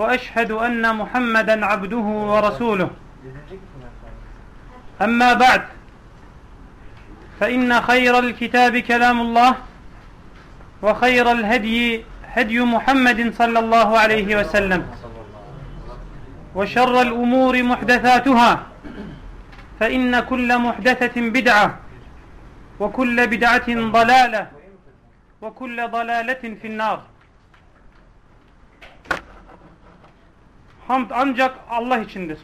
وأشهد أن محمدا عبده ورسوله. أما بعد فإن خير الكتاب كلام الله وخير الهدي هدي محمد صلى الله عليه وسلم وشر الأمور محدثاتها فإن كل محدثة بدعة وكل بدعة ضلالة وكل ضلالة في النار. Hamd ancak Allah içindir.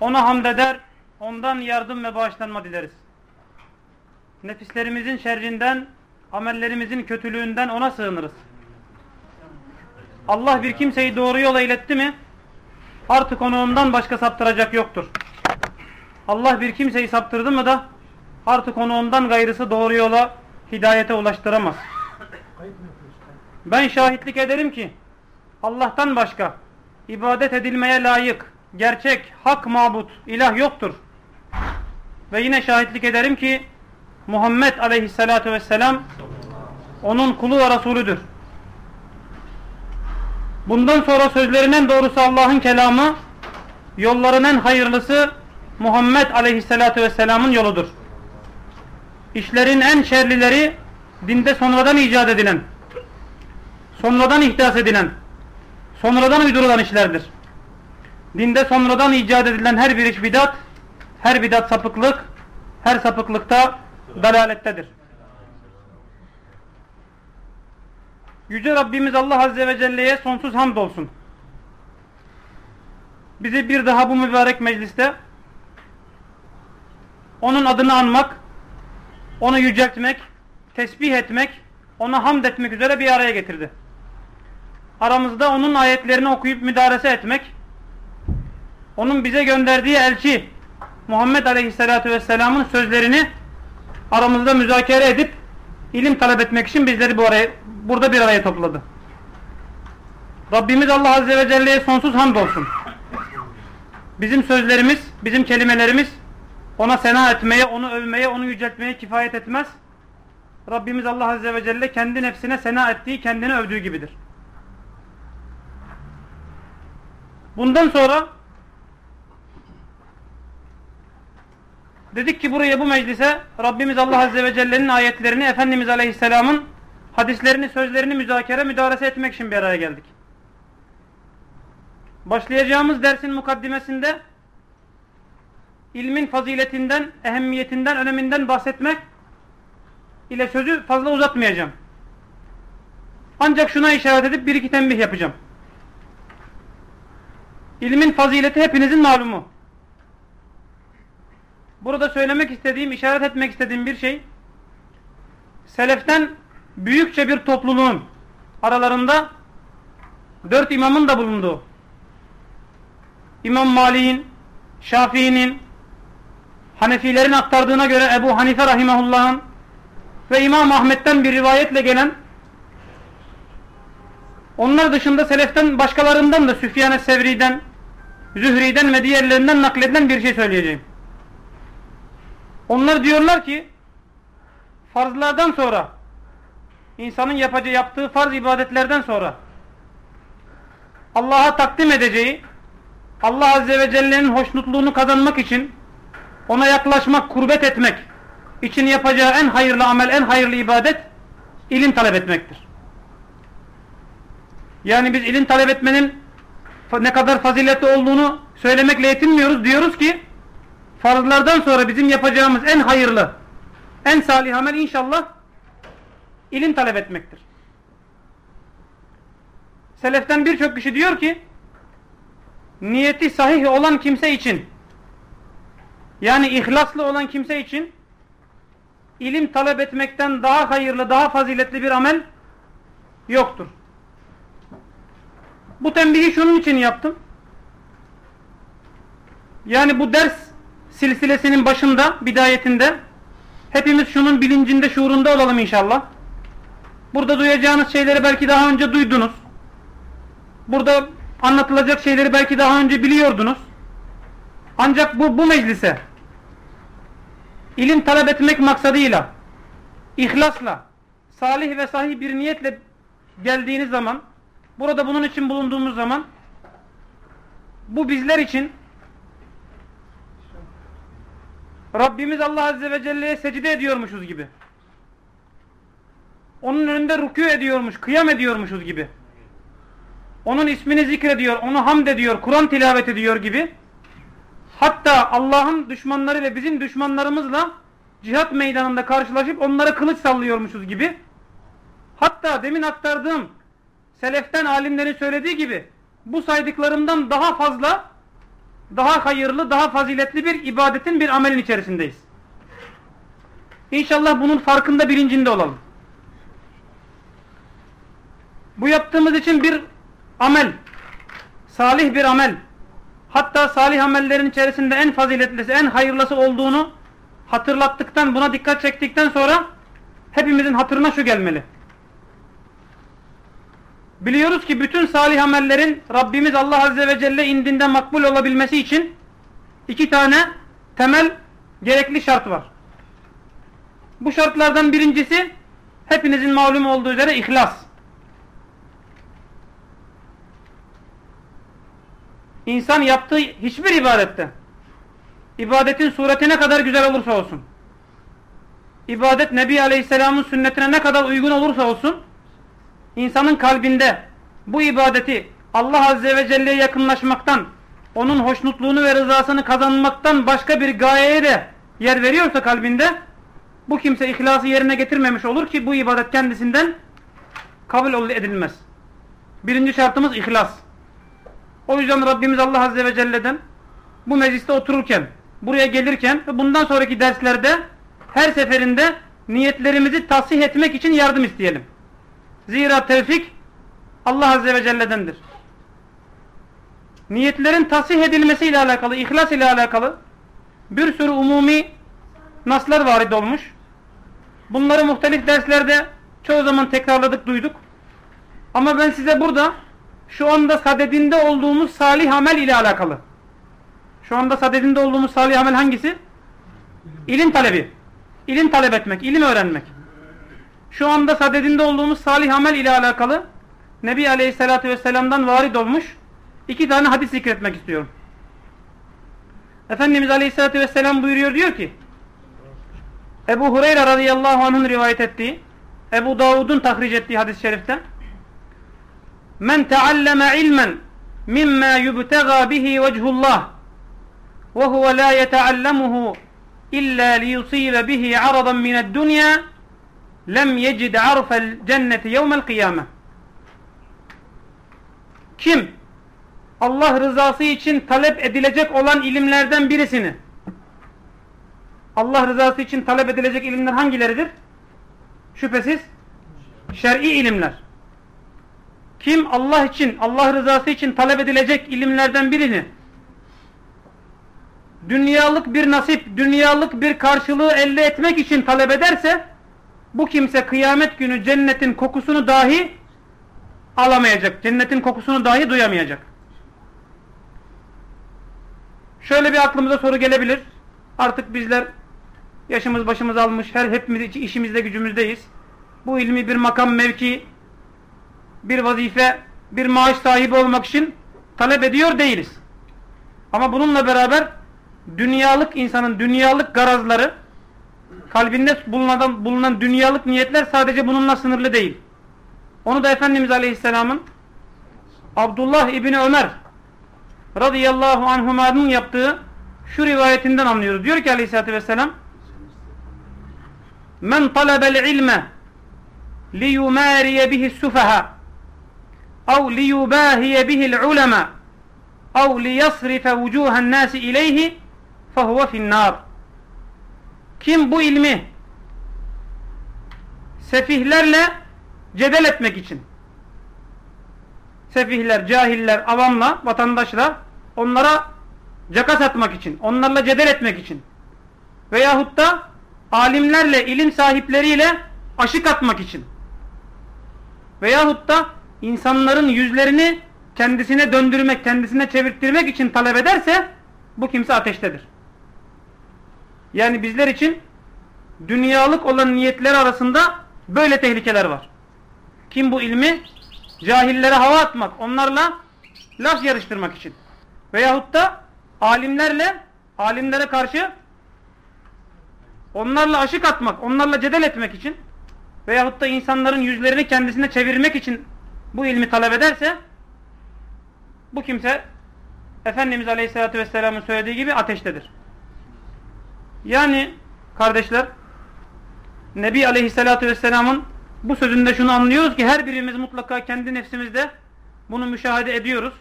Ona hamd eder, ondan yardım ve bağışlanma dileriz. Nefislerimizin şerrinden, amellerimizin kötülüğünden ona sığınırız. Allah bir kimseyi doğru yola iletti mi, artık onu ondan başka saptıracak yoktur. Allah bir kimseyi saptırdı mı da, artık onu ondan gayrısı doğru yola hidayete ulaştıramaz. Ben şahitlik ederim ki Allah'tan başka ibadet edilmeye layık, gerçek, hak mabut, ilah yoktur. Ve yine şahitlik ederim ki Muhammed aleyhissalatu vesselam onun kulu ve Resulüdür. Bundan sonra sözlerin en doğrusu Allah'ın kelamı, yolların en hayırlısı Muhammed aleyhissalatu vesselamın yoludur. İşlerin en şerlileri dinde sonradan icat edilen, sonradan ihdas edilen, sonradan uydurulan işlerdir. Dinde sonradan icat edilen her bir iş bidat, her bidat sapıklık, her sapıklıkta dalalettedir. Yüce Rabbimiz Allah Azze ve Celle'ye sonsuz hamd olsun. Bizi bir daha bu mübarek mecliste onun adını anmak, onu yüceltmek, tesbih etmek, ona hamd etmek üzere bir araya getirdi. Aramızda onun ayetlerini okuyup müdarese etmek, onun bize gönderdiği elçi Muhammed Aleyhisselatü Vesselam'ın sözlerini aramızda müzakere edip ilim talep etmek için bizleri bu araya, burada bir araya topladı. Rabbimiz Allah Azze ve Celle'ye sonsuz hamd olsun. Bizim sözlerimiz, bizim kelimelerimiz ona sena etmeye, onu övmeye, onu yüceltmeye kifayet etmez. Rabbimiz Allah Azze ve Celle kendi nefsine sena ettiği, kendini övdüğü gibidir. Bundan sonra dedik ki buraya bu meclise Rabbimiz Allah Azze ve Celle'nin ayetlerini, Efendimiz Aleyhisselam'ın hadislerini, sözlerini müzakere, müdarese etmek için bir araya geldik. Başlayacağımız dersin mukaddimesinde ilmin faziletinden, ehemmiyetinden, öneminden bahsetmek ile sözü fazla uzatmayacağım. Ancak şuna işaret edip bir iki tembih yapacağım. İlmin fazileti hepinizin malumu. Burada söylemek istediğim, işaret etmek istediğim bir şey, seleften büyükçe bir topluluğun aralarında dört imamın da bulunduğu, İmam Malik'in, Şafii'nin, Hanefilerin aktardığına göre Ebu Hanife Rahimahullah'ın ve İmam Ahmet'ten bir rivayetle gelen onlar dışında seleften başkalarından da Süfyan-ı Sevri'den, Zühri'den ve diğerlerinden nakledilen bir şey söyleyeceğim. Onlar diyorlar ki farzlardan sonra insanın yapacağı yaptığı farz ibadetlerden sonra Allah'a takdim edeceği Allah Azze ve Celle'nin hoşnutluğunu kazanmak için ona yaklaşmak, kurbet etmek için yapacağı en hayırlı amel, en hayırlı ibadet ilim talep etmektir. Yani biz ilim talep etmenin ne kadar faziletli olduğunu söylemekle yetinmiyoruz. Diyoruz ki farzlardan sonra bizim yapacağımız en hayırlı, en salih amel inşallah ilim talep etmektir. Seleften birçok kişi diyor ki niyeti sahih olan kimse için yani ihlaslı olan kimse için ilim talep etmekten daha hayırlı, daha faziletli bir amel yoktur. Bu tembihi şunun için yaptım. Yani bu ders silsilesinin başında, bidayetinde hepimiz şunun bilincinde, şuurunda olalım inşallah. Burada duyacağınız şeyleri belki daha önce duydunuz. Burada anlatılacak şeyleri belki daha önce biliyordunuz. Ancak bu bu meclise ilim talep etmek maksadıyla ihlasla salih ve sahih bir niyetle geldiğiniz zaman burada bunun için bulunduğumuz zaman bu bizler için Rabbimiz Allah Azze ve Celle'ye secde ediyormuşuz gibi. Onun önünde rükû ediyormuş, kıyam ediyormuşuz gibi. Onun ismini zikrediyor, onu hamd ediyor, Kur'an tilavet ediyor gibi. Hatta Allah'ın düşmanları ve bizim düşmanlarımızla cihat meydanında karşılaşıp onlara kılıç sallıyormuşuz gibi. Hatta demin aktardığım seleften alimlerin söylediği gibi bu saydıklarımdan daha fazla daha hayırlı, daha faziletli bir ibadetin bir amelin içerisindeyiz. İnşallah bunun farkında bilincinde olalım. Bu yaptığımız için bir amel, salih bir amel, hatta salih amellerin içerisinde en faziletlisi, en hayırlısı olduğunu hatırlattıktan, buna dikkat çektikten sonra hepimizin hatırına şu gelmeli. Biliyoruz ki bütün salih amellerin Rabbimiz Allah Azze ve Celle indinde makbul olabilmesi için iki tane temel gerekli şart var. Bu şartlardan birincisi hepinizin malum olduğu üzere ihlas. İnsan yaptığı hiçbir ibadette ibadetin sureti ne kadar güzel olursa olsun ibadet Nebi Aleyhisselam'ın sünnetine ne kadar uygun olursa olsun insanın kalbinde bu ibadeti Allah Azze ve Celle'ye yakınlaşmaktan onun hoşnutluğunu ve rızasını kazanmaktan başka bir gayeye de yer veriyorsa kalbinde bu kimse ihlası yerine getirmemiş olur ki bu ibadet kendisinden kabul edilmez. Birinci şartımız ihlas. O yüzden Rabbimiz Allah Azze ve Celle'den bu mecliste otururken, buraya gelirken ve bundan sonraki derslerde her seferinde niyetlerimizi tasih etmek için yardım isteyelim. Zira tevfik Allah Azze ve Celle'dendir. Niyetlerin tasih edilmesiyle alakalı, ihlas ile alakalı bir sürü umumi naslar varid olmuş. Bunları muhtelif derslerde çoğu zaman tekrarladık, duyduk. Ama ben size burada şu anda sadedinde olduğumuz salih amel ile alakalı. Şu anda sadedinde olduğumuz salih amel hangisi? İlim talebi. İlim talep etmek, ilim öğrenmek. Şu anda sadedinde olduğumuz salih amel ile alakalı Nebi Aleyhisselatü Vesselam'dan varid olmuş iki tane hadis zikretmek istiyorum. Efendimiz Aleyhisselatü Vesselam buyuruyor diyor ki Ebu Hureyre radıyallahu anh'ın rivayet ettiği Ebu Davud'un tahric ettiği hadis-i şerifte Men tealleme ilmen mimma yubtega bihi vechullah ve huve la yeteallemuhu illa liyusibe bihi aradan mined dunya lem yecid arfel cenneti yevmel kıyame kim Allah rızası için talep edilecek olan ilimlerden birisini Allah rızası için talep edilecek ilimler hangileridir? Şüphesiz şer'i ilimler. Kim Allah için, Allah rızası için talep edilecek ilimlerden birini dünyalık bir nasip, dünyalık bir karşılığı elde etmek için talep ederse bu kimse kıyamet günü cennetin kokusunu dahi alamayacak. Cennetin kokusunu dahi duyamayacak. Şöyle bir aklımıza soru gelebilir. Artık bizler yaşımız başımız almış, her hepimiz işimizde gücümüzdeyiz. Bu ilmi bir makam mevki, bir vazife, bir maaş sahibi olmak için talep ediyor değiliz. Ama bununla beraber dünyalık insanın dünyalık garazları kalbinde bulunan, bulunan dünyalık niyetler sadece bununla sınırlı değil. Onu da Efendimiz Aleyhisselam'ın Abdullah İbni Ömer radıyallahu anhumanın yaptığı şu rivayetinden anlıyoruz. Diyor ki aleyhissalatü vesselam Men talebel ilme liyumariye bihi sufaha av liyubahiye bihil ulema av liyasrife vucuhen nasi ileyhi fehuve finnâr kim bu ilmi sefihlerle cedel etmek için sefihler, cahiller, avamla, vatandaşla onlara caka satmak için, onlarla cedel etmek için veyahut da alimlerle, ilim sahipleriyle aşık atmak için veyahut da insanların yüzlerini kendisine döndürmek, kendisine çevirttirmek için talep ederse bu kimse ateştedir. Yani bizler için dünyalık olan niyetler arasında böyle tehlikeler var. Kim bu ilmi? Cahillere hava atmak, onlarla laf yarıştırmak için. Veyahut da alimlerle, alimlere karşı onlarla aşık atmak, onlarla cedel etmek için veyahut da insanların yüzlerini kendisine çevirmek için bu ilmi talep ederse bu kimse Efendimiz Aleyhisselatü Vesselam'ın söylediği gibi ateştedir. Yani kardeşler Nebi Aleyhisselatü Vesselam'ın bu sözünde şunu anlıyoruz ki her birimiz mutlaka kendi nefsimizde bunu müşahede ediyoruz.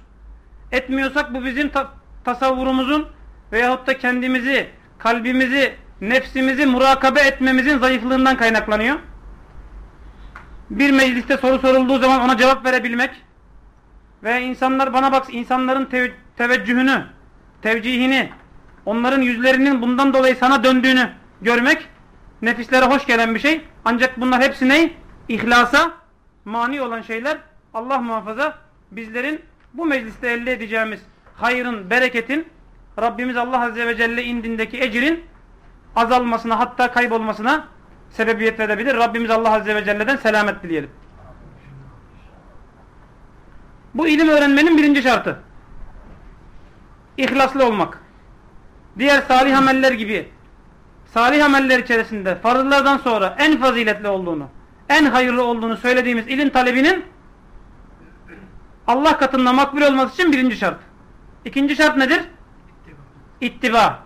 Etmiyorsak bu bizim ta tasavvurumuzun veyahut da kendimizi, kalbimizi, nefsimizi murakabe etmemizin zayıflığından kaynaklanıyor. Bir mecliste soru sorulduğu zaman ona cevap verebilmek ve insanlar bana bak insanların tev teveccühünü, tevcihini, onların yüzlerinin bundan dolayı sana döndüğünü görmek nefislere hoş gelen bir şey. Ancak bunlar hepsi ne? İhlasa mani olan şeyler. Allah muhafaza bizlerin bu mecliste elde edeceğimiz hayrın, bereketin Rabbimiz Allah Azze ve Celle indindeki ecrin azalmasına hatta kaybolmasına sebebiyet verebilir. Rabbimiz Allah Azze ve Celle'den selamet dileyelim. Bu ilim öğrenmenin birinci şartı. İhlaslı olmak. Diğer salih ameller gibi salih ameller içerisinde farzlardan sonra en faziletli olduğunu, en hayırlı olduğunu söylediğimiz ilim talebinin Allah katında makbul olması için birinci şart. İkinci şart nedir? İttiba.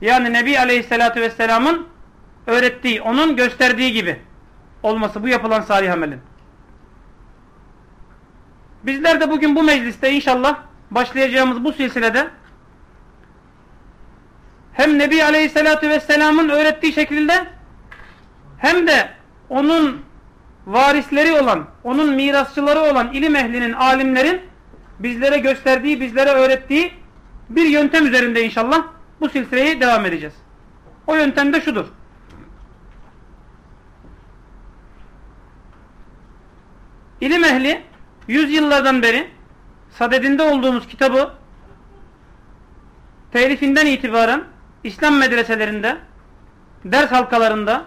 Yani Nebi Aleyhisselatü Vesselam'ın öğrettiği, onun gösterdiği gibi olması bu yapılan salih amelin. Bizler de bugün bu mecliste inşallah başlayacağımız bu silsilede hem Nebi Aleyhisselatü Vesselam'ın öğrettiği şekilde hem de onun varisleri olan, onun mirasçıları olan ilim ehlinin, alimlerin bizlere gösterdiği, bizlere öğrettiği bir yöntem üzerinde inşallah bu silsileyi devam edeceğiz. O yöntem de şudur. İlim ehli yüzyıllardan beri sadedinde olduğumuz kitabı telifinden itibaren İslam medreselerinde ders halkalarında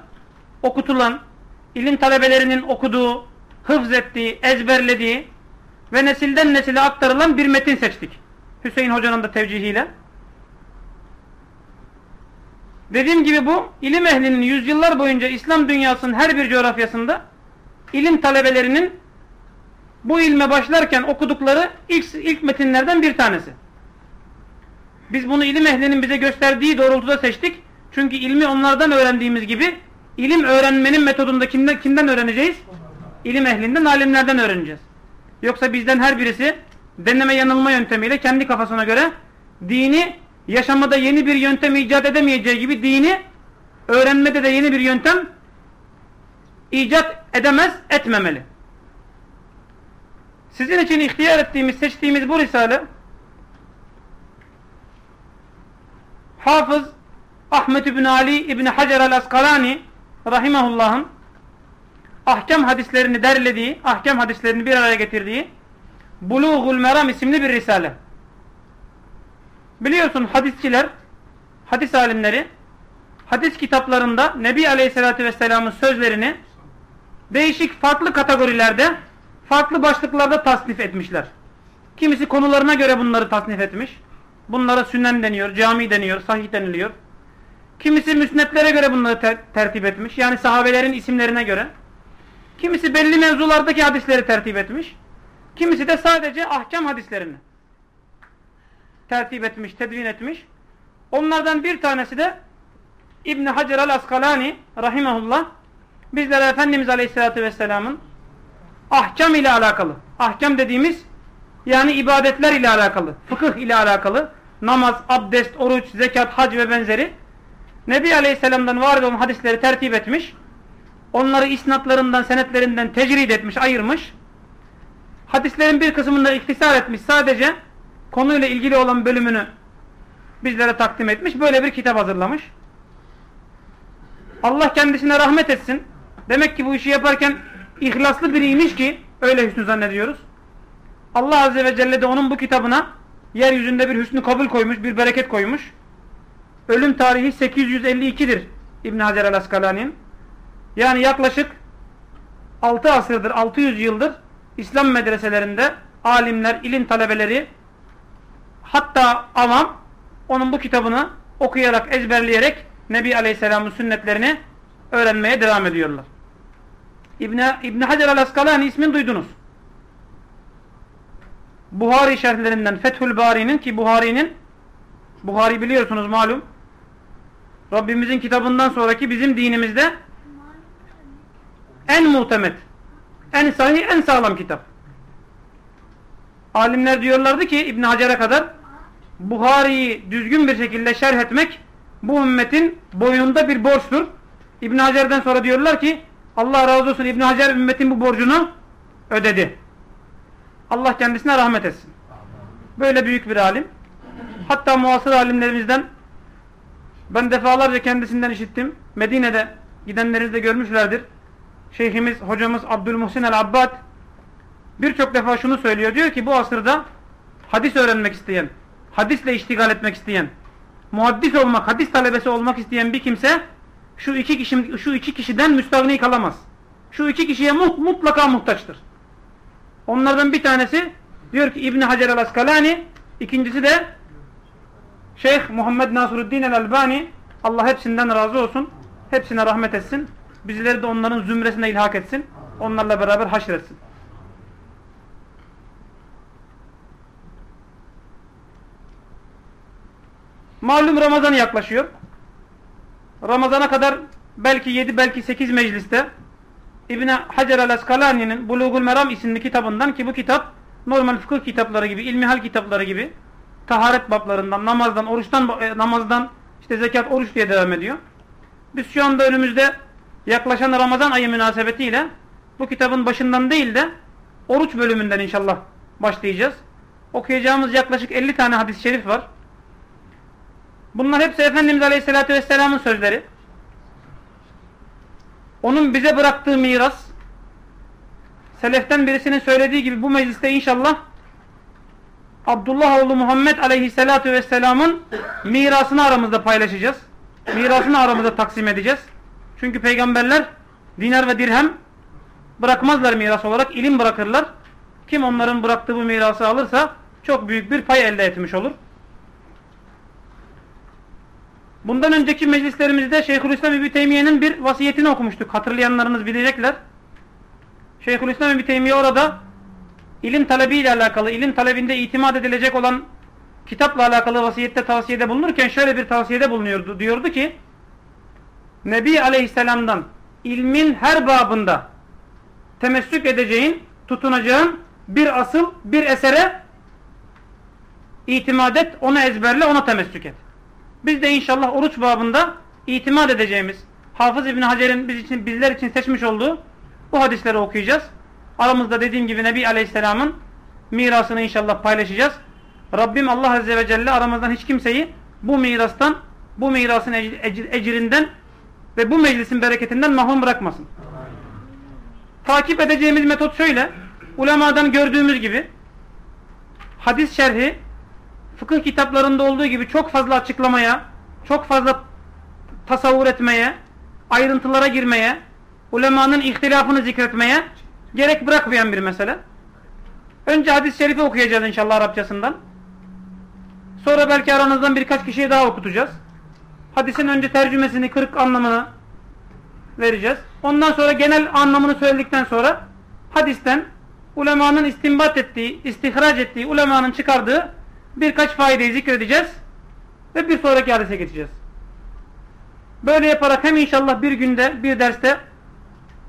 okutulan ilim talebelerinin okuduğu, hıfz ettiği, ezberlediği ve nesilden nesile aktarılan bir metin seçtik. Hüseyin Hoca'nın da tevcihiyle. Dediğim gibi bu ilim ehlinin yüzyıllar boyunca İslam dünyasının her bir coğrafyasında ilim talebelerinin bu ilme başlarken okudukları ilk, ilk metinlerden bir tanesi. Biz bunu ilim ehlinin bize gösterdiği doğrultuda seçtik. Çünkü ilmi onlardan öğrendiğimiz gibi ilim öğrenmenin metodunda kimden, kimden öğreneceğiz? İlim ehlinden, alimlerden öğreneceğiz. Yoksa bizden her birisi deneme yanılma yöntemiyle kendi kafasına göre dini yaşamada yeni bir yöntem icat edemeyeceği gibi dini öğrenmede de yeni bir yöntem icat edemez, etmemeli. Sizin için ihtiyar ettiğimiz, seçtiğimiz bu risale Hafız Ahmet İbni Ali İbni Hacer el-Askalani Rahimahullah'ın ahkam hadislerini derlediği, ahkam hadislerini bir araya getirdiği Buluğul Meram isimli bir risale. Biliyorsun hadisçiler, hadis alimleri hadis kitaplarında Nebi Aleyhisselatü Vesselam'ın sözlerini değişik farklı kategorilerde farklı başlıklarda tasnif etmişler. Kimisi konularına göre bunları tasnif etmiş. Bunlara sünnen deniyor, cami deniyor, sahih deniliyor. Kimisi müsnetlere göre bunları ter tertip etmiş. Yani sahabelerin isimlerine göre. Kimisi belli mevzulardaki hadisleri tertip etmiş. Kimisi de sadece ahkam hadislerini tertip etmiş, tedvin etmiş. Onlardan bir tanesi de İbn Hacer el-Askalani rahimehullah bizlere Efendimiz Aleyhisselatü Vesselam'ın ahkam ile alakalı. Ahkam dediğimiz yani ibadetler ile alakalı, fıkıh ile alakalı, namaz, abdest, oruç, zekat, hac ve benzeri Nebi Aleyhisselam'dan var olan hadisleri tertip etmiş. Onları isnatlarından, senetlerinden tecrid etmiş, ayırmış. Hadislerin bir kısmını da iktisar etmiş. Sadece konuyla ilgili olan bölümünü bizlere takdim etmiş. Böyle bir kitap hazırlamış. Allah kendisine rahmet etsin. Demek ki bu işi yaparken ihlaslı biriymiş ki öyle hüsnü zannediyoruz. Allah Azze ve Celle de onun bu kitabına yeryüzünde bir hüsnü kabul koymuş, bir bereket koymuş. Ölüm tarihi 852'dir İbn Hacer el-Askalani'nin. Yani yaklaşık 6 asırdır, 600 yıldır İslam medreselerinde alimler, ilim talebeleri hatta avam onun bu kitabını okuyarak, ezberleyerek Nebi Aleyhisselam'ın sünnetlerini öğrenmeye devam ediyorlar. İbn İbn Hacer el-Askalani ismini duydunuz. Buhari şerhlerinden Fethül Bari'nin ki Buhari'nin Buhari biliyorsunuz malum Rabbimizin kitabından sonraki bizim dinimizde en muhtemet, en sahih, en sağlam kitap. Alimler diyorlardı ki İbn Hacer'e kadar Buhari'yi düzgün bir şekilde şerh etmek bu ümmetin boyunda bir borçtur. İbn Hacer'den sonra diyorlar ki Allah razı olsun İbn Hacer ümmetin bu borcunu ödedi. Allah kendisine rahmet etsin. Böyle büyük bir alim. Hatta muasır alimlerimizden ben defalarca kendisinden işittim. Medine'de gidenleriniz de görmüşlerdir. Şeyhimiz, hocamız Abdülmuhsin el-Abbad birçok defa şunu söylüyor. Diyor ki bu asırda hadis öğrenmek isteyen, hadisle iştigal etmek isteyen, muhaddis olmak, hadis talebesi olmak isteyen bir kimse şu iki kişi şu iki kişiden müstahni kalamaz. Şu iki kişiye mutlaka muhtaçtır. Onlardan bir tanesi diyor ki İbn Hacer el-Askalani, ikincisi de Şeyh Muhammed Nasiruddin el-Albani Allah hepsinden razı olsun. Hepsine rahmet etsin. Bizleri de onların zümresine ilhak etsin. Onlarla beraber haşretsin. Malum Ramazan yaklaşıyor. Ramazana kadar belki 7 belki 8 mecliste İbn Hacer el-Askalani'nin Bulugul Meram isimli kitabından ki bu kitap normal fıkıh kitapları gibi, ilmihal kitapları gibi taharet bablarından, namazdan, oruçtan, e, namazdan, işte zekat, oruç diye devam ediyor. Biz şu anda önümüzde yaklaşan Ramazan ayı münasebetiyle bu kitabın başından değil de oruç bölümünden inşallah başlayacağız. Okuyacağımız yaklaşık 50 tane hadis-i şerif var. Bunlar hepsi Efendimiz Aleyhisselatü Vesselam'ın sözleri. Onun bize bıraktığı miras, seleften birisinin söylediği gibi bu mecliste inşallah Abdullah oğlu Muhammed Aleyhisselatü Vesselam'ın mirasını aramızda paylaşacağız. Mirasını aramızda taksim edeceğiz. Çünkü peygamberler dinar ve dirhem bırakmazlar miras olarak, ilim bırakırlar. Kim onların bıraktığı bu mirası alırsa çok büyük bir pay elde etmiş olur. Bundan önceki meclislerimizde Şeyhülislam İbni Teymiye'nin bir vasiyetini okumuştuk. Hatırlayanlarınız bilecekler. Şeyhülislam İbni Teymiye orada ilim talebiyle alakalı, ilim talebinde itimat edilecek olan kitapla alakalı vasiyette tavsiyede bulunurken şöyle bir tavsiyede bulunuyordu. Diyordu ki Nebi Aleyhisselam'dan ilmin her babında temessük edeceğin, tutunacağın bir asıl, bir esere itimat et, onu ezberle, ona temessük et. Biz de inşallah oruç babında itimat edeceğimiz Hafız İbni Hacer'in biz için, bizler için seçmiş olduğu bu hadisleri okuyacağız. Aramızda dediğim gibi Nebi Aleyhisselam'ın mirasını inşallah paylaşacağız. Rabbim Allah Azze ve Celle aramızdan hiç kimseyi bu mirastan, bu mirasın ecir, ecirinden ve bu meclisin bereketinden mahrum bırakmasın. Takip edeceğimiz metot şöyle. Ulemadan gördüğümüz gibi hadis şerhi fıkıh kitaplarında olduğu gibi çok fazla açıklamaya, çok fazla tasavvur etmeye, ayrıntılara girmeye, ulemanın ihtilafını zikretmeye gerek bırakmayan bir mesele. Önce hadis-i şerifi okuyacağız inşallah Arapçasından. Sonra belki aranızdan birkaç kişiye daha okutacağız. Hadisin önce tercümesini, kırık anlamını vereceğiz. Ondan sonra genel anlamını söyledikten sonra hadisten ulemanın istinbat ettiği, istihraç ettiği, ulemanın çıkardığı birkaç faydayı zikredeceğiz ve bir sonraki hadise geçeceğiz. Böyle yaparak hem inşallah bir günde, bir derste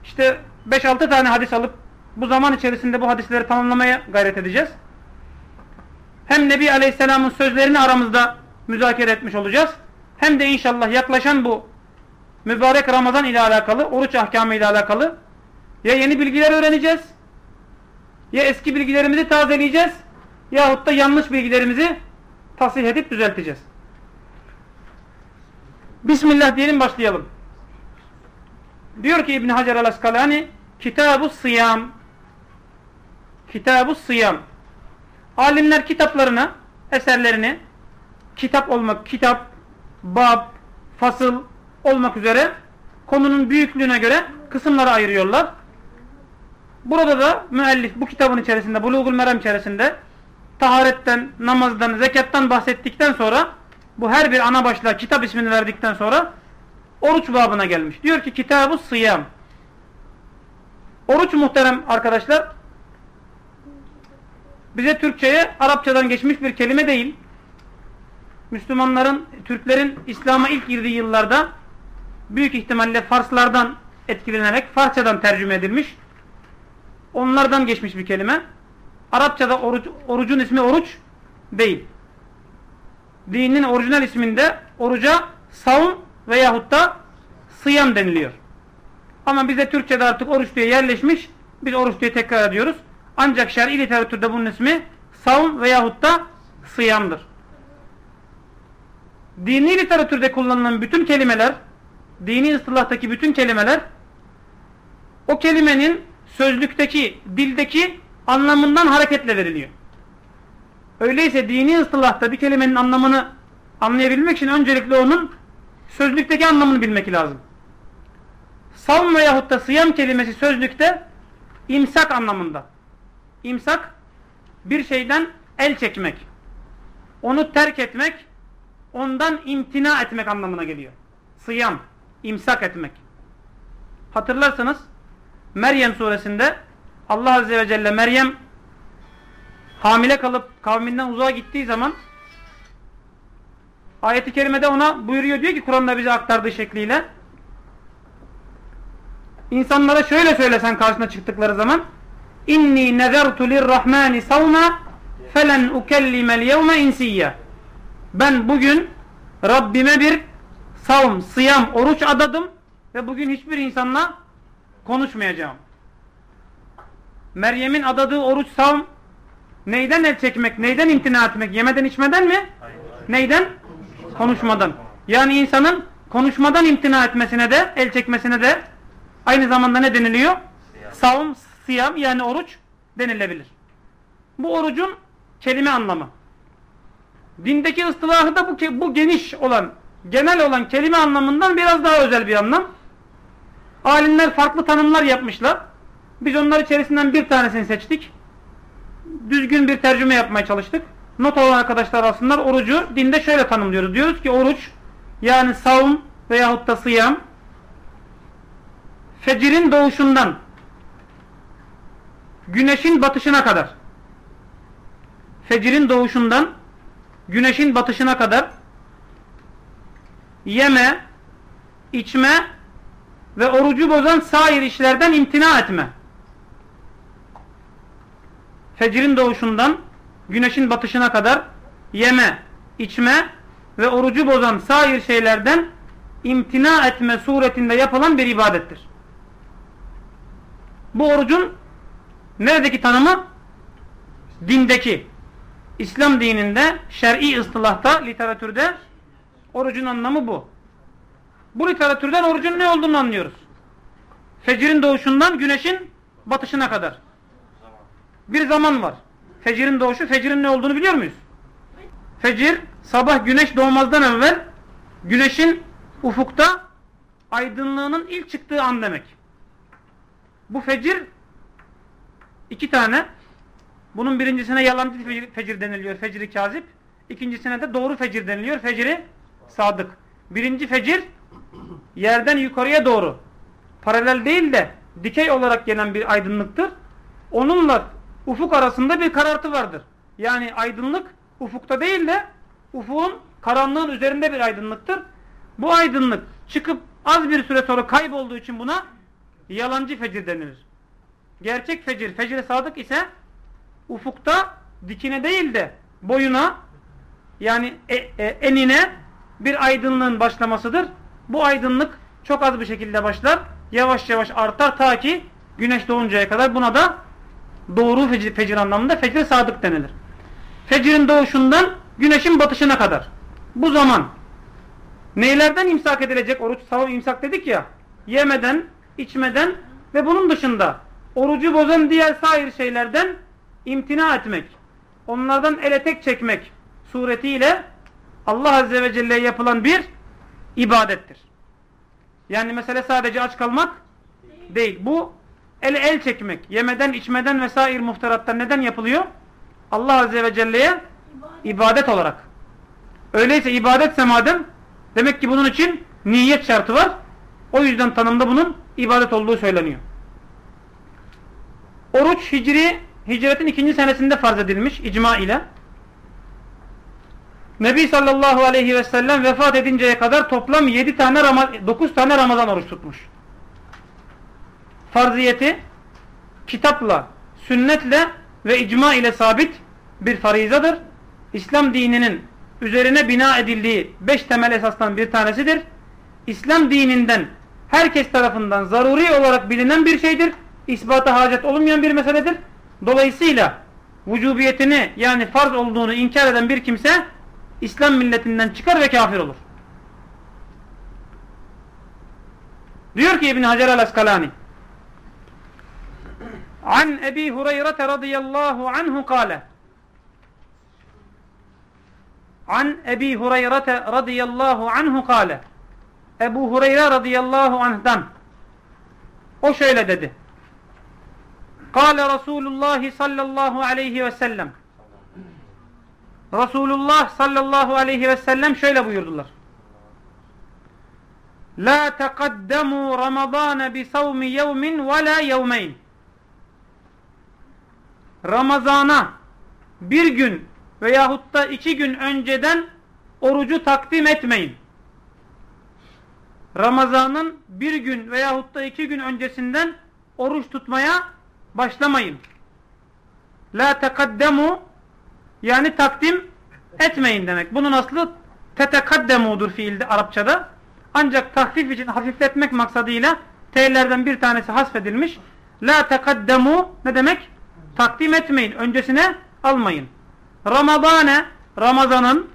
işte 5-6 tane hadis alıp bu zaman içerisinde bu hadisleri tamamlamaya gayret edeceğiz. Hem Nebi Aleyhisselam'ın sözlerini aramızda müzakere etmiş olacağız. Hem de inşallah yaklaşan bu mübarek Ramazan ile alakalı, oruç ahkamı ile alakalı ya yeni bilgiler öğreneceğiz ya eski bilgilerimizi tazeleyeceğiz yahut da yanlış bilgilerimizi tasih edip düzelteceğiz. Bismillah diyelim başlayalım. Diyor ki İbn Hacer el-Askalani Kitab-ı Sıyam Kitab-ı Sıyam Alimler kitaplarını, eserlerini kitap olmak, kitap, bab, fasıl olmak üzere konunun büyüklüğüne göre kısımlara ayırıyorlar. Burada da müellif bu kitabın içerisinde, Bulugul Meram içerisinde taharetten, namazdan, zekattan bahsettikten sonra bu her bir ana başlığa kitap ismini verdikten sonra oruç babına gelmiş. Diyor ki kitab-ı sıyam. Oruç muhterem arkadaşlar bize Türkçe'ye Arapçadan geçmiş bir kelime değil. Müslümanların, Türklerin İslam'a ilk girdiği yıllarda büyük ihtimalle Farslardan etkilenerek Farsçadan tercüme edilmiş. Onlardan geçmiş bir kelime. Arapçada oruç, orucun ismi oruç değil. Dinin orijinal isminde oruca savun veyahut da sıyam deniliyor. Ama bize Türkçe'de artık oruç diye yerleşmiş. Biz oruç diye tekrar ediyoruz. Ancak şer'i literatürde bunun ismi savun veyahut da sıyamdır. Dini literatürde kullanılan bütün kelimeler, dini ıslahtaki bütün kelimeler o kelimenin sözlükteki, dildeki anlamından hareketle veriliyor. Öyleyse dini ıslahta bir kelimenin anlamını anlayabilmek için öncelikle onun sözlükteki anlamını bilmek lazım. Savm veyahut da sıyam kelimesi sözlükte imsak anlamında. İmsak bir şeyden el çekmek. Onu terk etmek, ondan imtina etmek anlamına geliyor. Sıyam, imsak etmek. Hatırlarsanız Meryem suresinde Allah Azze ve Celle Meryem hamile kalıp kavminden uzağa gittiği zaman ayeti kerimede ona buyuruyor diyor ki Kur'an'da bize aktardığı şekliyle insanlara şöyle söylesen karşına çıktıkları zaman inni nezertu lirrahmani savma felen ukellimel yevme insiyya ben bugün Rabbime bir savm, sıyam, oruç adadım ve bugün hiçbir insanla konuşmayacağım. Meryem'in adadığı oruç savm neyden el çekmek, neyden imtina etmek, yemeden içmeden mi? Neyden? Konuşmadan. Yani insanın konuşmadan imtina etmesine de, el çekmesine de aynı zamanda ne deniliyor? Siyam. Savm, siyam yani oruç denilebilir. Bu orucun kelime anlamı. Dindeki ıstılahı da bu, bu geniş olan, genel olan kelime anlamından biraz daha özel bir anlam. Alimler farklı tanımlar yapmışlar. Biz onlar içerisinden bir tanesini seçtik. Düzgün bir tercüme yapmaya çalıştık. Not olan arkadaşlar aslında orucu dinde şöyle tanımlıyoruz. Diyoruz ki oruç yani savun veyahut da sıyam fecirin doğuşundan güneşin batışına kadar fecirin doğuşundan güneşin batışına kadar yeme, içme ve orucu bozan sair işlerden imtina etme. Fecrin doğuşundan güneşin batışına kadar yeme, içme ve orucu bozan sair şeylerden imtina etme suretinde yapılan bir ibadettir. Bu orucun neredeki tanımı? Dindeki. İslam dininde şer'i ıstılahta, literatürde orucun anlamı bu. Bu literatürden orucun ne olduğunu anlıyoruz. Fecrin doğuşundan güneşin batışına kadar. Bir zaman var. Fecrin doğuşu, fecrin ne olduğunu biliyor muyuz? Fecir, sabah güneş doğmazdan evvel güneşin ufukta aydınlığının ilk çıktığı an demek. Bu fecir iki tane bunun birincisine yalancı fecir, fecir deniliyor. Fecri kazip. İkincisine de doğru fecir deniliyor. Fecri sadık. Birinci fecir yerden yukarıya doğru paralel değil de dikey olarak gelen bir aydınlıktır. Onunla ufuk arasında bir karartı vardır. Yani aydınlık ufukta değil de ufuğun karanlığın üzerinde bir aydınlıktır. Bu aydınlık çıkıp az bir süre sonra kaybolduğu için buna yalancı fecir denilir. Gerçek fecir, fecir sadık ise ufukta dikine değil de boyuna yani e, e, enine bir aydınlığın başlamasıdır. Bu aydınlık çok az bir şekilde başlar. Yavaş yavaş artar ta ki güneş doğuncaya kadar buna da doğru fecir, fecir anlamında fecir sadık denilir. Fecirin doğuşundan güneşin batışına kadar. Bu zaman Neylerden imsak edilecek? Oruç savun imsak dedik ya. Yemeden, içmeden ve bunun dışında orucu bozan diğer sair şeylerden imtina etmek. Onlardan ele tek çekmek suretiyle Allah Azze ve Celle'ye yapılan bir ibadettir. Yani mesele sadece aç kalmak değil. Bu el el çekmek, yemeden, içmeden vesaire muhteratlar neden yapılıyor? Allah Azze ve Celle'ye ibadet olarak. Öyleyse ibadetse madem demek ki bunun için niyet şartı var. O yüzden tanımda bunun ibadet olduğu söyleniyor. Oruç hicri, hicretin ikinci senesinde farz edilmiş icma ile. Nebi sallallahu aleyhi ve sellem vefat edinceye kadar toplam 7 tane Ramaz 9 tane Ramazan oruç tutmuş. Farziyeti kitapla, sünnetle ve icma ile sabit bir farizadır. İslam dininin üzerine bina edildiği beş temel esasdan bir tanesidir. İslam dininden herkes tarafından zaruri olarak bilinen bir şeydir. İspata hacet olmayan bir meseledir. Dolayısıyla vücubiyetini yani farz olduğunu inkar eden bir kimse İslam milletinden çıkar ve kafir olur. Diyor ki İbn Hacer el-Askalani An Ebi Hureyre radıyallahu anhu kâle An Ebi Hureyre radıyallahu anhu kâle Ebu Hureyre radıyallahu anh'dan o şöyle dedi. Kâle Resulullah sallallahu aleyhi ve sellem Resulullah sallallahu aleyhi ve sellem şöyle buyurdular. La teqaddemu Ramazan bi savmi yevmin ve la yevmeyn. Ramazana bir gün veyahut da iki gün önceden orucu takdim etmeyin. Ramazanın bir gün veyahut da iki gün öncesinden oruç tutmaya başlamayın. La tekaddemu yani takdim etmeyin demek. Bunun aslı tetekaddemudur fiilde Arapçada. Ancak tahfif için hafifletmek maksadıyla T'lerden bir tanesi hasfedilmiş. La tekaddemu ne demek? Takdim etmeyin. Öncesine almayın. Ramazane Ramazan'ın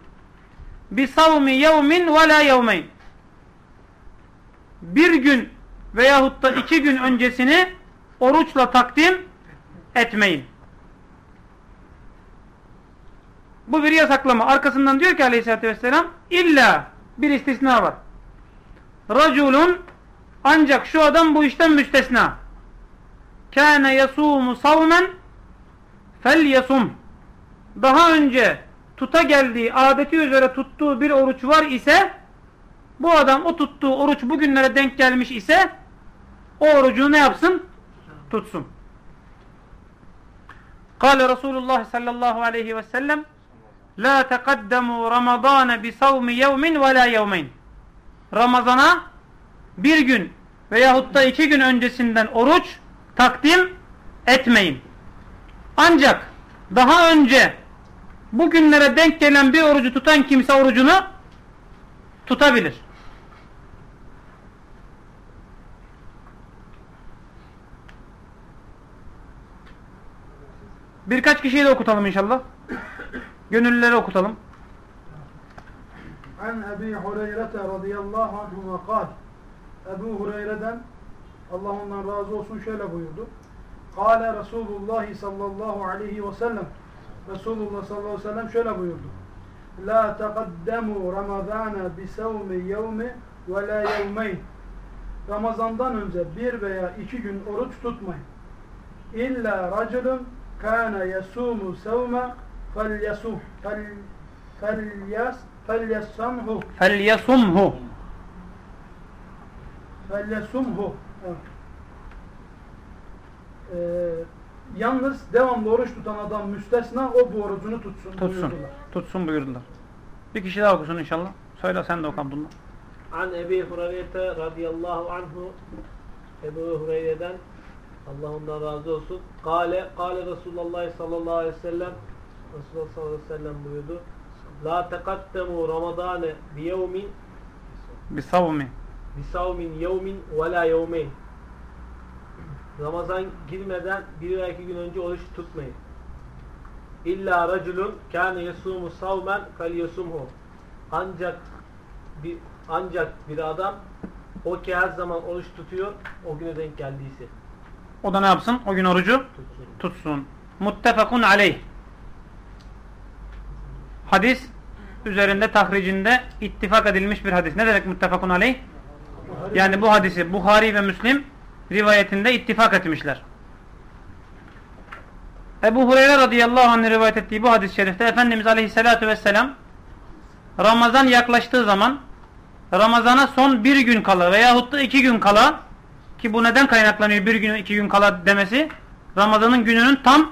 bi savmi yevmin ve la yevmeyn bir gün veyahut da iki gün öncesini oruçla takdim etmeyin. Bu bir yasaklama. Arkasından diyor ki aleyhissalatü vesselam illa bir istisna var. Raculun ancak şu adam bu işten müstesna. Kâne yasûmu savmen fel yasum. Daha önce tuta geldiği, adeti üzere tuttuğu bir oruç var ise bu adam o tuttuğu oruç bugünlere denk gelmiş ise o orucunu ne yapsın? Tutsun. Kale Resulullah sallallahu aleyhi ve sellem La teqaddemu Ramazane bi savmi yevmin ve la yevmeyn. Ramazana bir gün veyahut da iki gün öncesinden oruç takdim etmeyin. Ancak daha önce bugünlere denk gelen bir orucu tutan kimse orucunu tutabilir. Birkaç kişiyi de okutalım inşallah. Gönüllüleri okutalım. An Ebi Hureyre radıyallahu anhu ve kal. Ebu Hureyre'den Allah ondan razı olsun şöyle buyurdu. Kale Resulullah sallallahu aleyhi ve sellem Resulullah sallallahu aleyhi ve sellem şöyle buyurdu. La teqaddemu Ramazana bi sevmi yevmi ve la yevmeyn. Ramazandan önce bir veya iki gün oruç tutmayın. İlla raculun kana yasumu sevme فَلْيَسُمْ فَلْيَسْ فَلْيَسَمْهُ فَلْيَسُمْهُ فَلْيَسُمْهُ evet. ee, Yalnız devamlı oruç tutan adam müstesna o bu orucunu tutsun, tutsun. buyurdular. Tutsun buyurdular. Bir kişi daha okusun inşallah. Söyle sen de oku Abdullah. An Ebi Hureyre radıyallahu anhu Ebu Hureyre'den Allah ondan razı olsun. Kale, kale Resulullah sallallahu aleyhi ve sellem Resulullah sallallahu aleyhi ve sellem buyurdu. La tekaddemu Ramadane bi yevmin bi savmi bi savmin yevmin ve la yevmeyn. Ramazan girmeden bir veya iki gün önce oruç tutmayın. İlla raculun kâne yesumu savmen fel yesumhu. Ancak bir Ancak bir adam o ki her zaman oruç tutuyor o güne denk geldiyse O da ne yapsın? O gün orucu tutsun. tutsun. Muttefakun aleyh. Hadis üzerinde tahricinde ittifak edilmiş bir hadis. Ne demek muttefakun aleyh? Yani bu hadisi Buhari ve Müslim rivayetinde ittifak etmişler. Ebu Hureyre radıyallahu anh rivayet ettiği bu hadis-i şerifte Efendimiz aleyhissalatu vesselam Ramazan yaklaştığı zaman Ramazana son bir gün kala veyahut da iki gün kala ki bu neden kaynaklanıyor bir gün iki gün kala demesi Ramazan'ın gününün tam